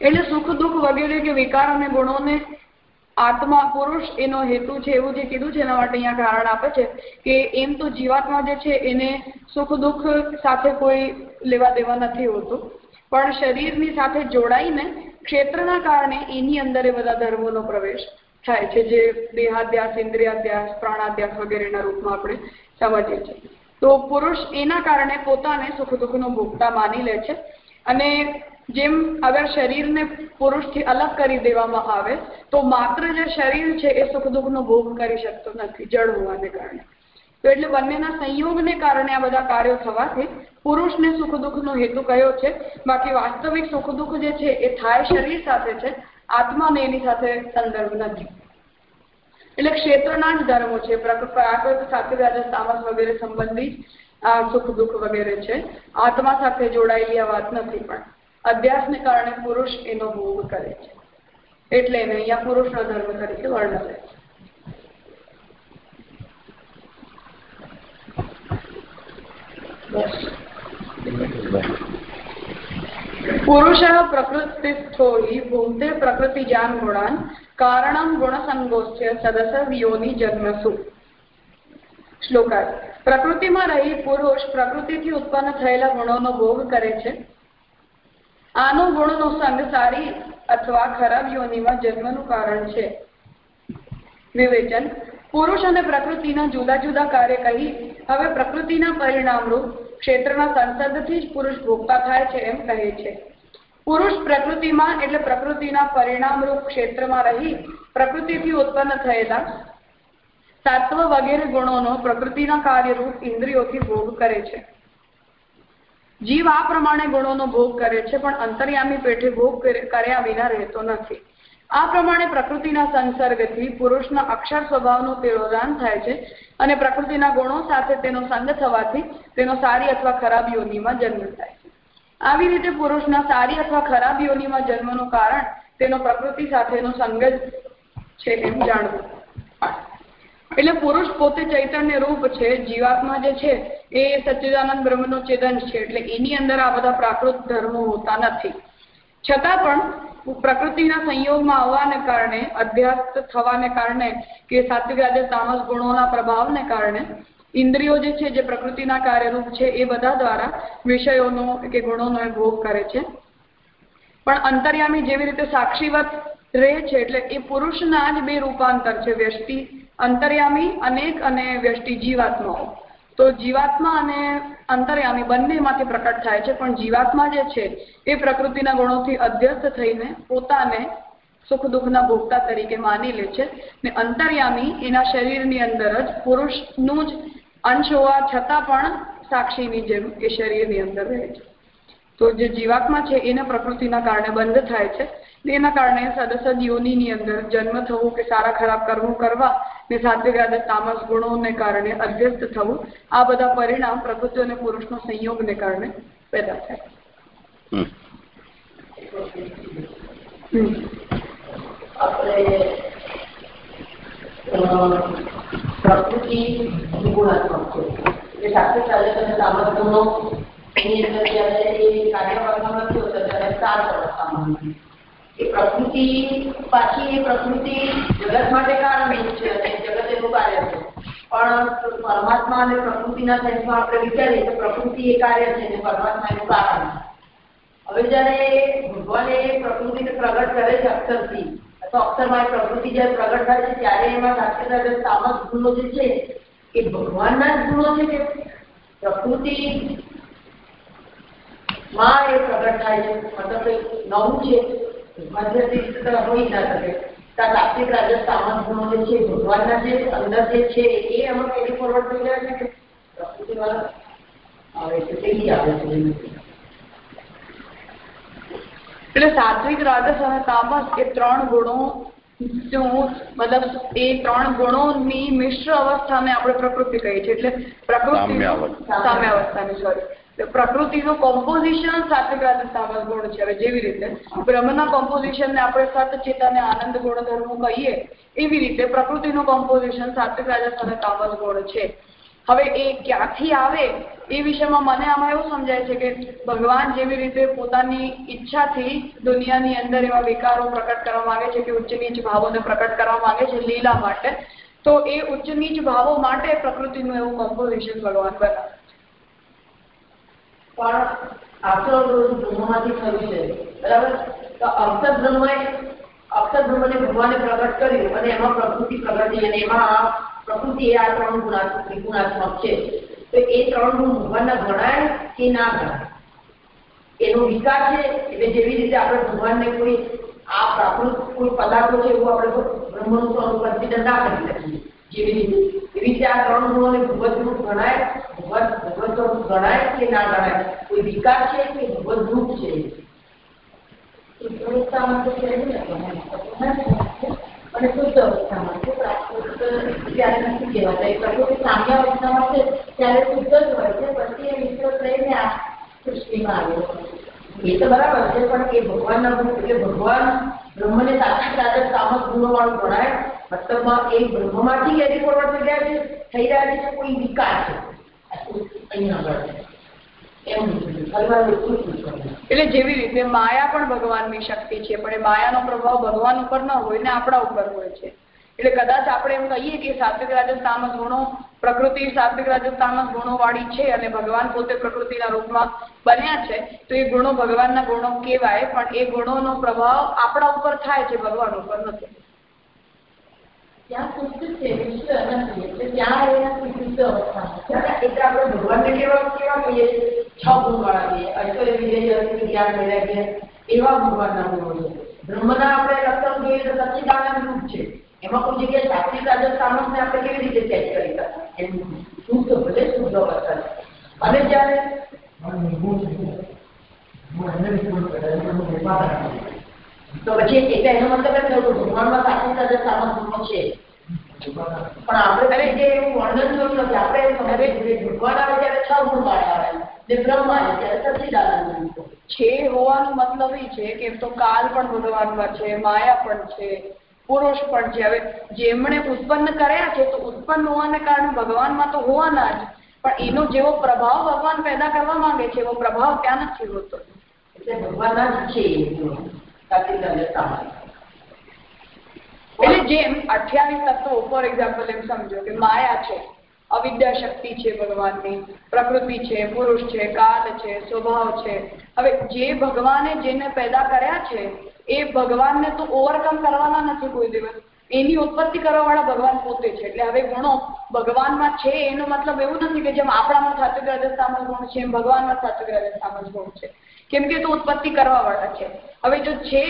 એટલે સુખ દુઃખ વગેરે કે વિકાર અને ગુણોને આત્મા પુરુષ એનો હેતુ છે એવું જે કીધું છે, એના માટે અહીંયા કારણ આપે છે કે એમ તો જીવાત્મા જે છે, એને સુખ દુઃખ સાથે કોઈ લેવા દેવા નથી હોતું. પણ શરીરની સાથે જોડાઈને ક્ષેત્રના કારણે એની અંદર એ બધા ધર્મોનો પ્રવેશ થાય છે, જે દેહાધ્યાસ ઇન્દ્રિયાધ્યાસ પ્રાણાધ્યાસ વગેરેના રૂપમાં આપણે સમજીએ છીએ. તો પુરુષ એના કારણે પોતાને સુખ દુઃખનો ભોગતા માની લે છે અને જેમ અગર શરીરને પુરુષથી અલગ કરી દેવામાં આવે, તો માત્ર જે શરીર છે એ સુખ દુઃખનો ભોગ કરી શકતો નથી, જળ હોવાને કારણે. તો એટલે બંનેના સંયોગને કારણે આ બધા કાર્યો થવાથી પુરુષને સુખ દુઃખનો હેતુ કયો છે? બાકી વાસ્તવિક સુખ દુઃખ જે છે એ થાય શરીર સાથે છે, આત્માને એની સાથે સંદર્ભ નથી. એટલે ક્ષેત્રના જ ધર્મો છે, પ્રાકૃત સાથે રાજા તામસ વગેરે સંબંધિત, આ સુખ દુઃખ વગેરે છે. આત્મા સાથે જોડાયેલી આ વાત નથી પણ. અભ્યાસને કારણે પુરુષ એનો ભોગ કરે છે. એટલે એને અહીંયા પુરુષનો ધર્મ તરીકે વર્ણવે છે. પુરુષ પ્રકૃતિસ્થો हि ભૂતે પ્રકૃતિજાન ગુણાન કારણમ ગુણસંગોસ્ય સદસ વિયોની જન્મસુ. શ્લોકાર્થ. પ્રકૃતિમાં રહી પુરુષ પ્રકૃતિથી ઉત્પન્ન થયેલા ગુણોનો ભોગ કરે છે. આનો ગુણનો સંગ સારી અથવા ખરાબ યોનિમાં જન્મનું કારણ છે. વિવેચન. પુરુષ અને પ્રકૃતિના જુદા જુદા કાર્ય કહી, હવે પ્રકૃતિના પરિણામરૂપ ક્ષેત્રના સંસર્ગથી જ પુરુષ ભોગતા થાય છે એમ કહે છે. પુરુષ પ્રકૃતિમાં એટલે પ્રકૃતિના પરિણામરૂપ ક્ષેત્રમાં રહી, પ્રકૃતિથી ઉત્પન્ન થયેલા સત્વ વગેરે ગુણોનો પ્રકૃતિના કાર્યરૂપ ઇન્દ્રિયોથી ભોગ કરે છે. જીવ આ પ્રમાણે ગુણોનો ભોગ કરે છે, પણ અંતર્યામી પેઠે ભોગ કર્યા વિના રહેતો નથી. આ પ્રમાણે પ્રકૃતિના સંસર્ગથી પુરુષના અક્ષર સ્વભાવનું તિરોધાન થાય છે અને પ્રકૃતિના ગુણો સાથે તેનો સંગ થવાથી તેનો સારી અથવા ખરાબ યોનિમાં જન્મ થાય છે. આવી રીતે પુરુષના સારી અથવા ખરાબ યોનિમાં જન્મનું કારણ તેનો પ્રકૃતિ સાથેનો સંગ છે એમ જાણવું. એટલે પુરુષ પોતે ચૈતન્ય રૂપ છે, જીવાત્મા જે છે, એ સચ્ચિદાનંદ બ્રહ્મનો ચેતન છે. એટલે એની અંદર આ બધા પ્રાકૃત ધર્મો હોતા નથી. છતાં પણ પ્રકૃતિના સંયોગમાં આવવાને કારણે અધ્યાસ્ત થવાને કારણે કે સાત્વિક રાજસ તામસ ગુણોના પ્રભાવને કારણે, ઇન્દ્રિયો જે છે, જે પ્રકૃતિના કાર્યરૂપ છે, એ બધા દ્વારા વિષયોનો કે ગુણોનો એ ભોગ કરે છે. પણ અંતર્યામી જેવી રીતે સાક્ષીવત રહે છે, એટલે એ પુરુષના જ બે રૂપાંતર છે વ્યષ્ટિ અંતર્યામી અનેક અને વ્યષ્ટિ જીવાત્માઓ. તો જીવાત્મા અને અંતર્યામી બંનેમાંથી પ્રકટ થાય છે, પણ જીવાત્મા જે છે, એ પ્રકૃતિના ગુણોથી અધ્યસ્ત થઈને પોતાને સુખ દુઃખના ભોગતા તરીકે માની લે છે ને અંતર્યામી એના શરીરની અંદર જ પુરુષનું જ અંશ હોવા છતાં પણ સાક્ષીની જેમ એ શરીરની અંદર રહે છે. તો જે જીવાત્મા છે, એને પ્રકૃતિના કારણે બંધ થાય છે. એના કારણે સદસદ યોનિની અંદર જન્મ થવું કે સારા ખરાબ કર્મો કરવા ને સાત્વિક રાજસ તામસ ગુણોને કારણે અધ્યસ્ત થવું આ બધા પરિણામ પ્રકૃતિ અને પુરુષનો સંયોગને કારણે પેદા થાય હમ. હમ. આપણે પ્રકૃતિ ગુણાત્મક છે એ સાથે સાથે તમે સામગ્રીનો એની અંદર જ્યારે નથી હોતા ત્યારે સાર. એ પ્રકૃતિ પાછી એ પ્રકૃતિ જગત માટે કારણભૂત છે અને જગત એનું કાર્ય છે. પણ પરમાત્મા અને પ્રકૃતિના સેન્સમાં આપણે વિચારીએ તો પ્રકૃતિ એ કાર્ય છે અને પરમાત્મા એનું કારણ છે. હવે જયારે ભગવાને પ્રકૃતિને પ્રગટ કરે છે અક્ષરથી તો અક્ષરમાં એ પ્રકૃતિ જયારે પ્રગટ થાય છે, ત્યારે એમાં સાથે સાથે તામસ ગુણો જે છે, એ ભગવાનના જ ગુણો છે કે પ્રકૃતિ માં એ પ્રગટ થાય છે. મતલબ કે નવું છે. મધ્યથી હોઈ ના શકે. ત્યાં સાત્વિક રાજસ તામસ જે છે ભગવાનના જે અંદર જે છે એ એમાં કેરી ફોરવર્ડ થઈ રહ્યા છે કે પ્રકૃતિવાળા આવે છે તેવી આવે છે એટલે સાત્વિક રાજસ અને તામસ એ ત્રણ ગુણો શું મતલબ એ ત્રણ ગુણોની મિશ્ર અવસ્થાને આપણે પ્રકૃતિ કહીએ છીએ એટલે પ્રકૃતિ સામ્ય અવસ્થા. સામ્ય અવસ્થાની સોરી પ્રકૃતિનું કોમ્પોઝિશન રાજસ તામસ ગુણ છે. હવે જેવી રીતે બ્રહ્મના કોમ્પોઝિશનને આપણે સત ચેત અને આનંદ ગુણધર્મો કહીએ, એવી રીતે પ્રકૃતિનું કોમ્પોઝિશન સાત્વિક રાજસ અને તામસ ગુણ છે. હવે એ ક્યાંથી આવે એ વિષયમાં મને આમાં એવું સમજાય છે કે ભગવાન જેવી રીતે પોતાની ઈચ્છાથી દુનિયાની અંદર એવા વિકારો પ્રકટ કરવા માંગે છે કે ઉચ્ચ નીચ ભાવોને પ્રકટ કરવા માંગે છે લીલા માટે, તો એ ઉચ્ચ નીચ ભાવો માટે પ્રકૃતિનું એવું કોમ્પોઝિશન ભગવાન બનાવે. પણ છે. તો ભગવાને એ ત્રણ ગુણાત્મક ત્રિગુણાત્મક છે. તો એ ના ગણાય? એનો વિકાર છે? એટલે જેવી રીતે આપણે ભગવાનને કોઈ આ પ્રાકૃત કોઈ પદાર્થો છે એવું આપણે બ્રહ્મનું નું કન્સિડર ના કરી શકીએ. જેવી રીતે ગણાય કે ના ગણાય? કોઈ વિકાર છે કે ભગવત રૂપ છે છે. ત્યારે સામ્ય અવસ્થામાં છે, ત્યારે શુદ્ધ જ હોય છે, પછી એ મિત્ર થઈને આ સૃષ્ટિમાં આવ્યો એ તો બરાબર છે, પણ એ ભગવાનના ગુણ એટલે ભગવાન બ્રહ્મને સાથે તામસ ગુણોવાળું ગણાય. મતલબમાં એ બ્રહ્મમાંથી ફોરવર્ડ થઈ રહ્યા છે થઈ રહ્યા છે કોઈ વિકાર છે. એટલું જ જેવી રીતે માયા પણ ભગવાનની શક્તિ છે, પણ એ માયાનો પ્રભાવ ભગવાન ઉપર ન હોય ને આપણા ઉપર હોય છે. એટલે કદાચ આપણે એમ કહીએ કે સાત્વિક રાજસ ગુણો પ્રકૃતિ, સાત્વિક રાજસ ગુણો વાળી છે અને ભગવાન પોતે પ્રકૃતિના રૂપમાં બન્યા છે, તો એ ગુણો ભગવાનના ગુણો કહેવાય, પણ એ ગુણોનો પ્રભાવ આપણા ઉપર થાય છે, ભગવાન ઉપર નથી. ત્યાં શુદ્ધ છે મિશ્ર નથી એટલે ત્યાં એ નથી શુદ્ધ અવસ્થામાં ત્યારે એટલે આપણે ભગવાનને કેવા કેવા કહીએ છ ગુણ વાળા કહીએ ઐશ્વર્ય વિજય અતિ જ્ઞાન વૈરાગ્ય એવા ભગવાનના ગુણો છે બ્રહ્મના આપણે લક્ષણ જોઈએ તો સચ્ચિદાનંદ રૂપ છે એમાં કોઈ જગ્યાએ સાત્વિક રાજસ તામસને આપણે કેવી રીતે સેટ કરી શકીએ એમ શુદ્ધ ભલે શુદ્ધ અવસ્થા છે અને જ્યારે તો પછી એટલે એનો મતલબ એમ થયો ભગવાનમાં સાચી રાજસ તામસ ગુણો છે. પણ આપણે જે એવું વર્ણન જોયું નથી આપણે એમ સમજે ભગવાન આવે ત્યારે છ ગુણ વાળા આવે. ને બ્રહ્મ આવે ત્યારે સચિદાનંદ છે. હોવાનો મતલબ એ છે કે તો કાલ પણ ભગવાનમાં છે માયા પણ છે પુરુષ પણ છે. હવે જેમણે ઉત્પન્ન કર્યા છે તો ઉત્પન્ન હોવાને કારણે ભગવાનમાં તો હોવાના જ. પણ એનો જેવો પ્રભાવ ભગવાન પેદા કરવા માંગે છે એવો પ્રભાવ ત્યાં નથી હોતો? એટલે ભગવાનના જ છે એટલે જેમ અઠ્યાવીસ તત્વો ફોર એક્ઝામ્પલ એમ સમજો કે માયા છે, અવિદ્યા શક્તિ છે ભગવાનની, પ્રકૃતિ છે, પુરુષ છે કાલ છે, સ્વભાવ છે. હવે જે ભગવાને જેને પેદા કર્યા છે, એ ભગવાનને તો ઓવરકમ કરવાના નથી કોઈ દિવસ. એની ઉત્પત્તિ કરવા વાળા ભગવાન પોતે છે. એટલે હવે ગુણો ભગવાનમાં છે એનો મતલબ એવું નથી કે જેમ આપણામાં સાત્વિક રાજસ્થાન ગુણ છે, એમ ભગવાનમાં સાત્વિક રાજસ્થાન ગુણ છે. કેમ કે તો ઉત્પત્તિ કરવા વાળા છે. હવે જો છે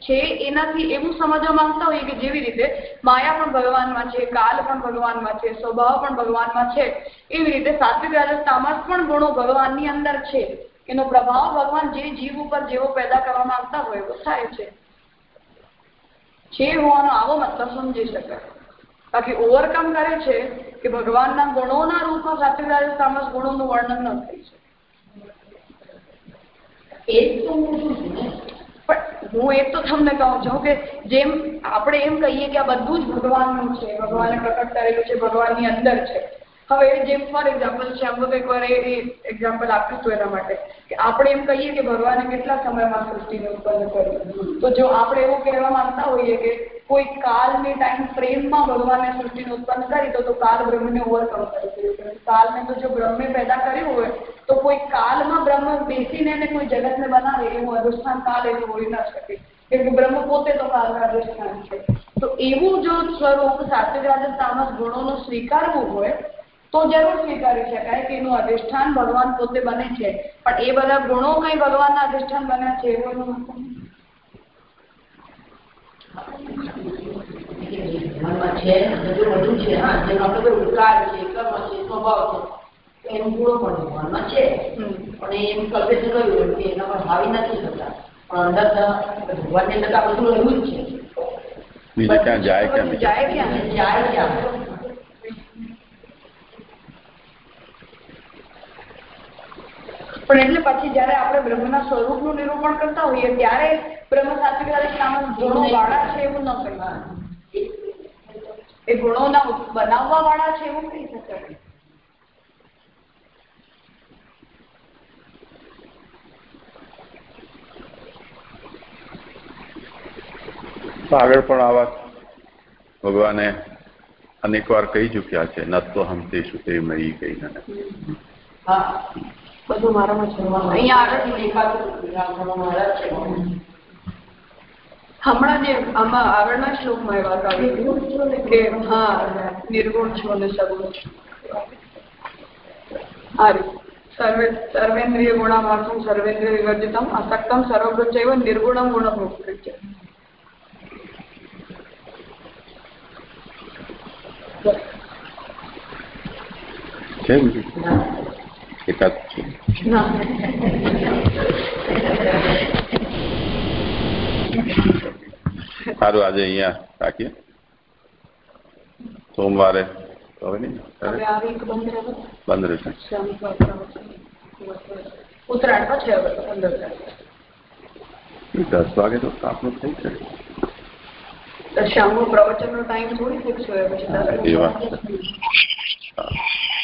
છે એનાથી એવું સમજવા માંગતા હોઈએ કે જેવી રીતે માયા પણ ભગવાનમાં છે, કાલ પણ ભગવાનમાં છે, સ્વભાવ પણ ભગવાનમાં છે, એવી રીતે સાત્વિક રાજસ તામસ પણ ગુણો ભગવાનની અંદર છે. એનો પ્રભાવ ભગવાન જે જીવ ઉપર જેવો પેદા કરવા માંગતા હોય એવો થાય છે. છે હોવાનો આવો મતલબ સમજી શકાય. બાકી ઓવરકમ કરે છે કે ભગવાનના ગુણોના રૂપમાં સાત્વિક રાજસ તામસ ગુણોનું વર્ણન ન થઈ છે. એ તો પણ હું એ તો તમને કહું છું કે જેમ આપણે એમ કહીએ કે આ બધું જ ભગવાનનું છે, ભગવાને પ્રગટ કરેલું છે, ભગવાનની અંદર છે. હવે જેમ ફોર એક્ઝામ્પલ છે, આમ એક વાર એ એક્ઝામ્પલ આપ્યું હતું એના માટે, કે આપણે એમ કહીએ કે ભગવાને કેટલા સમયમાં સૃષ્ટિને ઉત્પન્ન કર્યું? તો જો આપણે એવું કહેવા માંગતા હોઈએ કે કોઈ કાલની ટાઈમ ફ્રેમમાં ભગવાને સૃષ્ટિને ઉત્પન્ન કરી, તો તો કાલ બ્રહ્મને ઓવરકમ કરી દીધું કાલને તો જો બ્રહ્મે પેદા કર્યું હોય, તો કોઈ કાલમાં બ્રહ્મ બેસીને એને કોઈ જગતને બનાવે એવું અધિષ્ઠાન કાલ એવું હોઈ ન શકે. કેમ કે બ્રહ્મ પોતે તો કાલનું અધિષ્ઠાન છે. તો એવું જો સ્વરૂપ સાત્વિક રાજસ તામસ ગુણોનું સ્વીકારવું હોય તો જરૂર સ્વીકારી શકાય કે એનું અધિષ્ઠાન ભગવાન પોતે બને છે. પણ એ બધા ગુણો કઈ ભગવાનના અધિષ્ઠાન બન્યા છે એવું ક્યાં જાય જાય ક્યાં? જાય ક્યાં? પણ એટલે પછી જયારે આપણે બ્રહ્મના સ્વરૂપનું નિરૂપણ કરતા હોઈએ ત્યારે બ્રહ્મ સાત્વિક રાજસ ગુણો વાળા છે એવું ન કહેવાય એ ગુણોના બનાવવા વાળા છે એવું કહી શકાય. આગળ પણ આવા ભગવાને અનેક વાર કહી ચુક્યા છે ન તો હમ તે સુતે મહી કહીને હા. બધું મારામાં છે અહીંયા આગળ દેખાતું મહારાજ હમણાં જે આમાં આગળના શ્લોકમાં એવા વાત કે હા નિર્ગુણ છો અને સગુણ છો. સર્વે સર્વેન્દ્રિય ગુણાભાસમ સર્વેન્દ્રિય વિવર્જિતમ અસક્તમ સર્વભૃચૈવ નિર્ગુણમ ગુણભોક્તૃ છે. છે બીજું એકાદ છે સારું આજે અહીંયા રાખીએ સોમવારે તો હવે નહીં હવે આ વીક બંધ રહે બંધ રહેશે શ્યામ ઉત્તરાયણ પછી હવે પંદર તારીખ દસ વાગે તો આપણું થઈ શકે તો શ્યામનું પ્રવચનનો ટાઈમ થોડી ફિક્સ હોય પછી દસ એ વાત હા